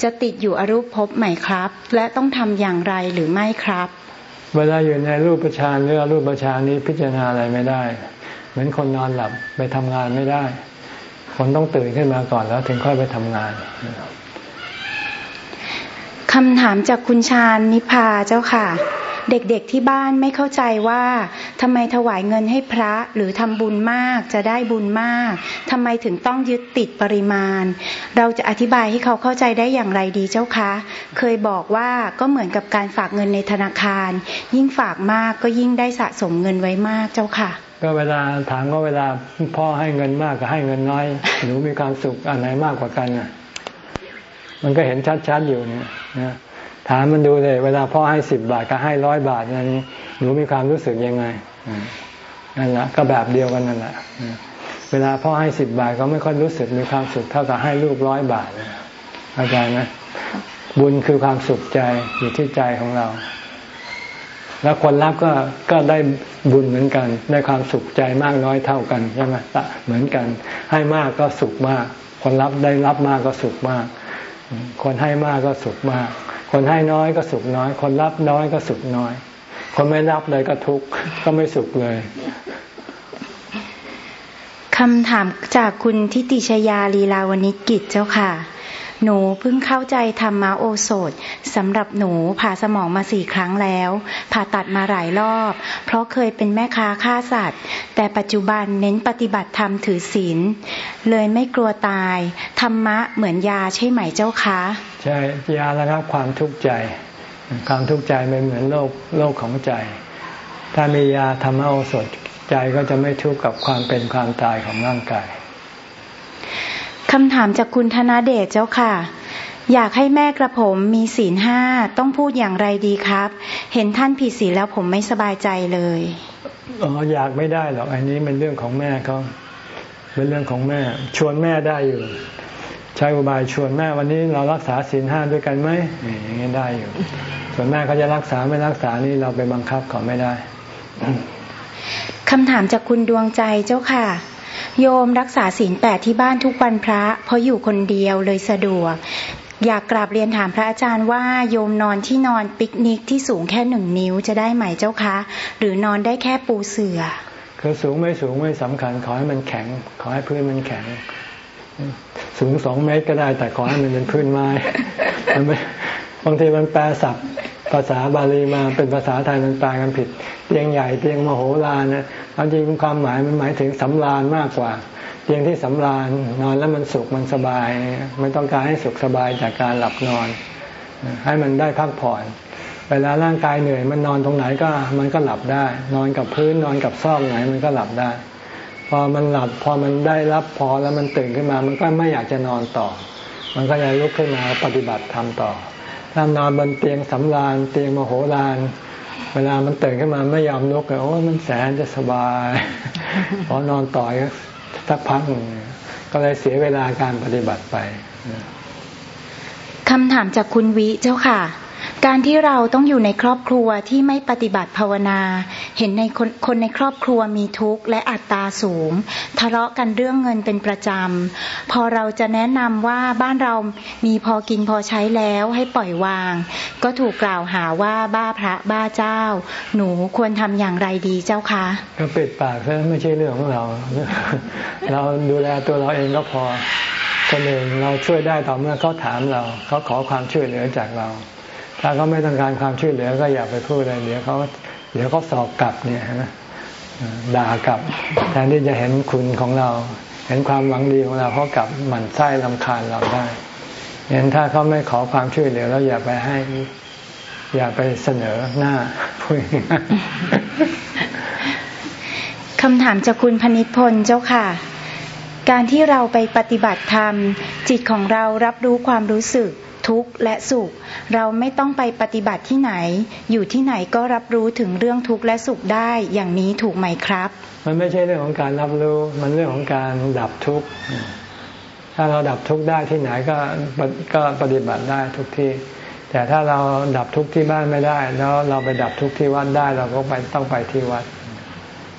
จะติดอยู่อรูปภพไหมครับ และต้องทำอย่างไรหรือไม่ครับ เวลาอยู่ในรูปฌานหรืออรูปฌานนี้พิจารณาอะไรไม่ได้ เหมือนคนนอนหลับไปทำงานไม่ได้ คนต้องตื่นขึ้นมาก่อนแล้วถึงค่อยไปทำงานคำถามจากคุณชาญนิพาเจ้าค่ะ เด็กๆที่บ้านไม่เข้าใจว่าทำไมถวายเงินให้พระหรือทำบุญมากจะได้บุญมากทำไมถึงต้องยึดติดปริมาณ เราจะอธิบายให้เขาเข้าใจได้อย่างไรดีเจ้าคะ เคยบอกว่าก็เหมือนกับการฝากเงินในธนาคาร ยิ่งฝากมากก็ยิ่งได้สะสมเงินไว้มากเจ้าค่ะ ก็เวลาถามว่าเวลาพ่อให้เงินมากกับให้เงินน้อยหนูมีความสุขอันไหนมากกว่ากันอะมันก็เห็นชัดๆอยู่เนี่ยนะ ถามมันดูเลย เวลาพ่อให้สิบบาทกับให้ร้อยบาทนี้หนูมีความรู้สึกยังไงนั่นแหละก็แบบเดียวกันนั่นแหละเวลาพ่อให้สิบบาทก็ไม่ค่อยรู้สึกมีความสุขเท่ากับให้ลูกร้อยบาทเข้าใจไหมบุญคือความสุขใจอยู่ที่ใจของเรา แล้วคนรับก็ก็ได้บุญเหมือนกัน ได้ความสุขใจมากน้อยเท่ากันใช่ไหมเหมือนกัน ให้มากก็สุขมาก คนรับได้รับมากก็สุขมาก คนให้มากก็สุขมาก คนให้น้อยก็สุขน้อย คนรับน้อยก็สุขน้อย คนไม่รับเลยก็ทุกข์ก็ไม่สุขเลยคำถามจากคุณทิติชยาลีลาวณิกิจเจ้าค่ะ หนูเพิ่งเข้าใจธรรมะโอโสถสำหรับหนูผ่าสมองมาสี่ครั้งแล้ว ผ่าตัดมาหลายรอบ เพราะเคยเป็นแม่ค้าฆ่าสัตว์ แต่ปัจจุบันเน้นปฏิบัติธรรมถือศีลเลยไม่กลัวตาย ธรรมะเหมือนยาใช่ไหมเจ้าคะ ใช่ยาแล้วครับความทุกข์ใจ ความทุกข์ใจไม่เหมือนโลกโลกของใจ ถ้ามียาธรรมโอสถใจก็จะไม่ทุกข์กับความเป็นความตายของร่างกายคำถามจากคุณธนาเดชเจ้าค่ะ อยากให้แม่กระผมมีศีลห้าต้องพูดอย่างไรดีครับ เห็นท่านผิดศีลแล้วผมไม่สบายใจเลยอ๋ออยากไม่ได้หรอกอันนี้เป็นเรื่องของแม่เขาเป็นเรื่องของแม่ ชวนแม่ได้อยู่ ใช้อุบายชวนแม่วันนี้เรารักษาศีลห้าด้วยกันไหมอย่างนี้ได้อยู่ ส่วนแม่เขาจะรักษาไม่รักษานี่เราไปบังคับเขาไม่ได้คำถามจากคุณดวงใจเจ้าค่ะ โยมรักษาศีลแปดที่บ้านทุกวันพระ เพราะอยู่คนเดียวเลยสะดวก อยากกราบเรียนถามพระอาจารย์ว่าโยมนอนที่นอนปิกนิกที่สูงแค่หนึ่งนิ้วจะได้ไหมเจ้าคะ หรือนอนได้แค่ปูเสือคือสูงไม่สูงไม่สำคัญ ขอให้มันแข็ง ขอให้พื้นมันแข็ง สูงสองเมตรก็ได้ แต่ขอให้มันเป็นพื้นไม้บางทีมันแปลศัพท์ภาษาบาลีมาเป็นภาษาไทยมันแปลกันผิด เตียงใหญ่เตียงมโหฬารนะจริงความหมายมันหมายถึงสำราญมากกว่า เตียงที่สำราญนอนแล้วมันสุขมันสบาย ไม่ต้องการให้สุขสบายจากการหลับนอน ให้มันได้พักผ่อน เวลาร่างกายเหนื่อยมันนอนตรงไหนก็มันก็หลับได้ นอนกับพื้นนอนกับซอกไหนมันก็หลับได้พ อมันหลับพอมันได้รับพอแล้วมันตื่นขึ้นมา มันก็ไม่อยากจะนอนต่อ มันก็จะลุกขึ้นมาปฏิบัติทำต่อ ถ้านอนบนเตียงสำราญเตียงมโหฬารเวลามันตื่นขึ้นมาไม่ยอมลุกเลยโอ้มันแสนจะสบายพอนอนต่อสักพักก็เลยเสียเวลาการปฏิบัติไปคำถามจากคุณวิเจ้าค่ะ การที่เราต้องอยู่ในครอบครัวที่ไม่ปฏิบัติภาวนา เห็นในคนคนในครอบครัวมีทุกข์และอัตราสูง ทะเลาะกันเรื่องเงินเป็นประจำ พอเราจะแนะนำว่าบ้านเรามีพอกินพอใช้แล้วให้ปล่อยวาง ก็ถูกกล่าวหาว่าบ้าพระบ้าเจ้า หนูควรทำอย่างไรดีเจ้าคะก็ปิดปากซะไม่ใช่เรื่องของเรา เราดูแลตัวเราเองก็พอคนอื่นเราช่วยได้ต่อเมื่อเขาถามเราเขาขอความช่วยเหลือจากเรา ถ้าเขาไม่ต้องการความช่วยเหลือก็อย่าไปพูดอะไรเดี๋ยวเขา เดี๋ยวเขาสอบกลับเนี่ยนะด่ากลับแทนที่จะเห็นคุณของเรา เห็นความหวังดีของเราเขากลับหมั่นไส้ลำคาญเราได้เห็นถ้าเขาไม่ขอความช่วยเหลือแล้วอย่าไปให้ อย่าไปเสนอหน้าพูดคำถามจากคุณพนิษพลเจ้าค่ะ การที่เราไปปฏิบัติธรรม จิตของเรารับรู้ความรู้สึก ทุกข์และสุข เราไม่ต้องไปปฏิบัติที่ไหน อยู่ที่ไหนก็รับรู้ถึงเรื่องทุกข์และสุขได้อย่างนี้ถูกไหมครับ มันไม่ใช่เรื่องของการรับรู้ มันเรื่องของการดับทุกข์ถ้าเราดับทุกข์ได้ที่ไหนก็ก็ปฏิบัติได้ทุกที่ แต่ถ้าเราดับทุกข์ที่บ้านไม่ได้ แล้วเราไปดับทุกข์ที่วัดได้เราก็ไปต้องไปที่วัด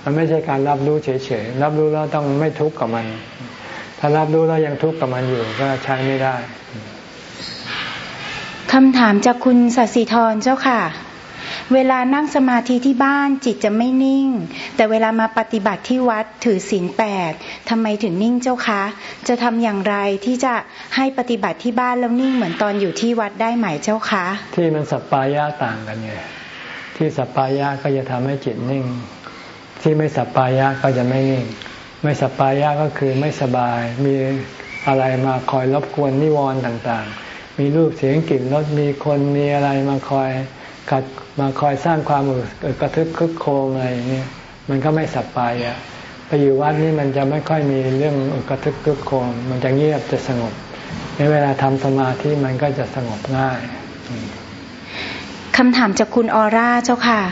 มันไม่ใช่การรับรู้เฉยๆรับรู้แล้วต้องไม่ทุกข์กับมัน ถ้ารับรู้แล้วยังทุกข์กับมันอยู่ก็ใช้ไม่ได้ คำถามจากคุณสัสิธรเจ้าค่ะ เวลานั่งสมาธิที่บ้านจิตจะไม่นิ่ง แต่เวลามาปฏิบัติที่วัดถือศีลแปดทำไมถึงนิ่งเจ้าคะ จะทำอย่างไรที่จะให้ปฏิบัติที่บ้านแล้วนิ่งเหมือนตอนอยู่ที่วัดได้ไหมเจ้าคะ ที่มันสัปปายะต่างกันไงที่สัปปายะก็จะทำให้จิตนิ่ง ที่ไม่สัปปายะก็จะไม่นิ่ง ไม่สัปปายะก็คือไม่สบาย มีอะไรมาคอยรบกวนนิวรณ์ต่างๆ มีรูปเสียงกลิ่นรสมีคนมีอะไรมาคอยกัดมาคอยสร้างความกระทึกคึกโคมอะไรอย่างนี้มันก็ไม่สับไปอะไปอยู่วัดนี่มันจะไม่ค่อยมีเรื่องกระทึกคึกโคมมันจะเงียบจะสงบในเวลาทำสมาธิมันก็จะสงบง่ายคำถามจากคุณออร่าเจ้าค่ะ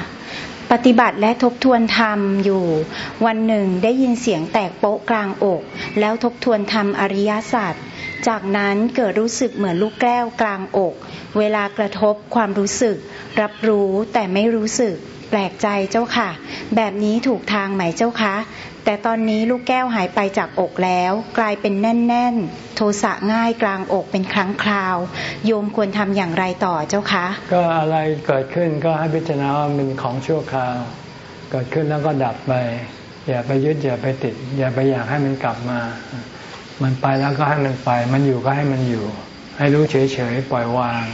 ปฏิบัติและทบทวนธรรมอยู่ วันหนึ่งได้ยินเสียงแตกโป๊ะกลางอก แล้วทบทวนธรรมอริยสัจ จากนั้นเกิดรู้สึกเหมือนลูกแก้วกลางอก เวลากระทบความรู้สึก รับรู้แต่ไม่รู้สึก แปลกใจเจ้าค่ะ แบบนี้ถูกทางไหมเจ้าคะ แต่ตอนนี้ลูกแก้วหายไปจากอกแล้ว กลายเป็นแน่น ๆ โทสะง่ายกลางอกเป็นครั้งคราว โยมควรทำอย่างไรต่อเจ้าคะ ก็อะไรเกิดขึ้นก็ให้พิจารณาว่าเป็นของชั่วคราว เกิดขึ้นแล้วก็ดับไป อย่าไปยึดอย่าไปติด อย่าไปอยากให้มันกลับมา มันไปแล้วก็ให้มันไป มันอยู่ก็ให้มันอยู่ ให้รู้เฉยๆ ปล่อยวาง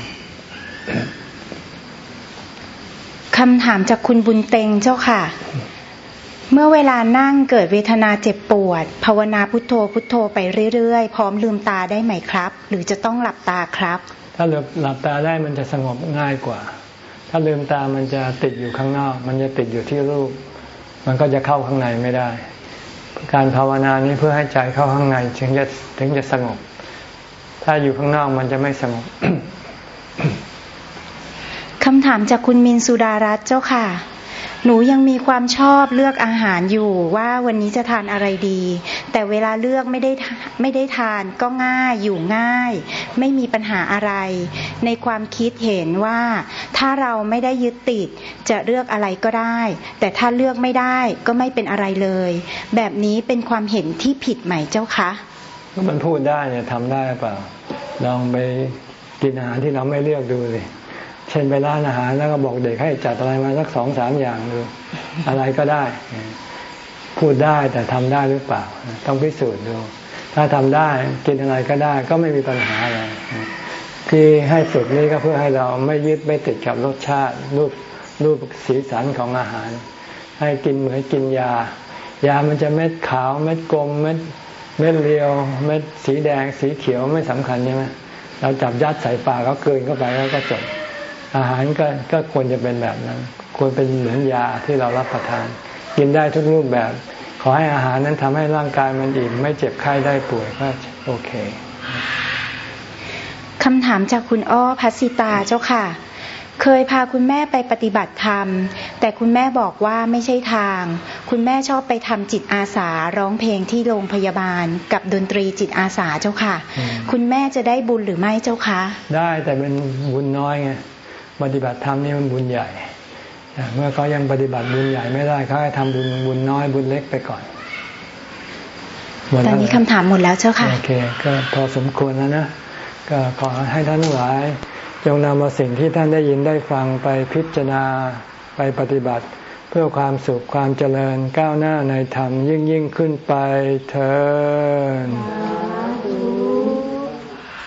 คำถามจากคุณบุญเต็งเจ้าค่ะ เมื่อเวลานั่งเกิดเวทนาเจ็บปวด ภาวนาพุทโธพุทโธไปเรื่อยๆ พร้อมลืมตาได้ไหมครับ หรือจะต้องหลับตาครับ ถ้าหลับตาได้มันจะสงบง่ายกว่า ถ้าลืมตามันจะติดอยู่ข้างนอก มันจะติดอยู่ที่รูป มันก็จะเข้าข้างในไม่ได้ การภาวนานี้เพื่อให้ใจเข้าข้างในถึงจะถึงจะสงบ ถ้าอยู่ข้างนอกมันจะไม่สงบคำถามจากคุณมินสุดารัตน์เจ้าค่ะ หนูยังมีความชอบเลือกอาหารอยู่ว่าวันนี้จะทานอะไรดี แต่เวลาเลือกไม่ได้ไม่ได้ทานก็ง่ายอยู่ง่าย ไม่มีปัญหาอะไร ในความคิดเห็นว่าถ้าเราไม่ได้ยึดติดจะเลือกอะไรก็ได้ แต่ถ้าเลือกไม่ได้ก็ไม่เป็นอะไรเลย แบบนี้เป็นความเห็นที่ผิดไหมเจ้าคะก็มันพูดได้เนี่ยทำได้เปล่าลองไปกินอาหารที่เราไม่เลือกดูเลย เช่นไปร้านอาหารแล้วก็บอกเด็กให้จัดอะไรมาสักสองสามอย่างดูอะไรก็ได้ พูดได้แต่ทำได้หรือเปล่า ต้องพิสูจน์ดู ถ้าทำได้กินอะไรก็ได้ก็ไม่มีปัญหาอะไรที่ให้ฝึกนี้ก็เพื่อให้เราไม่ยึดไม่ติดกับรสชาติ รูปรูปสีสันของอาหาร ให้กินเหมือนกินยา ยามันจะเม็ดขาวเม็ดกลมเม็ดเม็ดเรียวเม็ดสีแดงสีเขียวไม่สำคัญใช่ไหมเราจับยัดใส่ปากก็เกินเข้าไปแล้วก็จบ อาหารก็ก็ควรจะเป็นแบบนั้น ควรเป็นเหมือนยาที่เรารับประทาน กินได้ทุกรูปแบบ ขอให้อาหารนั้นทำให้ร่างกายมันอิ่มไม่เจ็บไข้ได้ป่วยก็โอเคคำถามจากคุณอ้อพัสิตาเจ้าค่ะ เคยพาคุณแม่ไปปฏิบัติธรรม แต่คุณแม่บอกว่าไม่ใช่ทาง คุณแม่ชอบไปทำจิตอาสาร้องเพลงที่โรงพยาบาล กับดนตรีจิตอาสาเจ้าค่ะ คุณแม่จะได้บุญหรือไม่เจ้าคะ ได้แต่เป็นบุญน้อยไง ปฏิบัติธรรมนี่มันบุญใหญ่ฉเมื่อเขายังปฏิบัติบุญใหญ่ไม่ได้เขาให้ทำบุญบุญน้อยบุญเล็กไปก่อนตอนนี้คำถามหมดแล้วเจ้าค่ะ โอเค ก็พอสมควรแล้วนะ ก็ขอให้ท่านทั้งหลาย จงนำเอาสิ่งที่ท่านได้ยินได้ฟังไปพิจารณาไปปฏิบัติ เพื่อความสุขความเจริญก้าวหน้าในธรรมยิ่งยิ่งขึ้นไปเถิด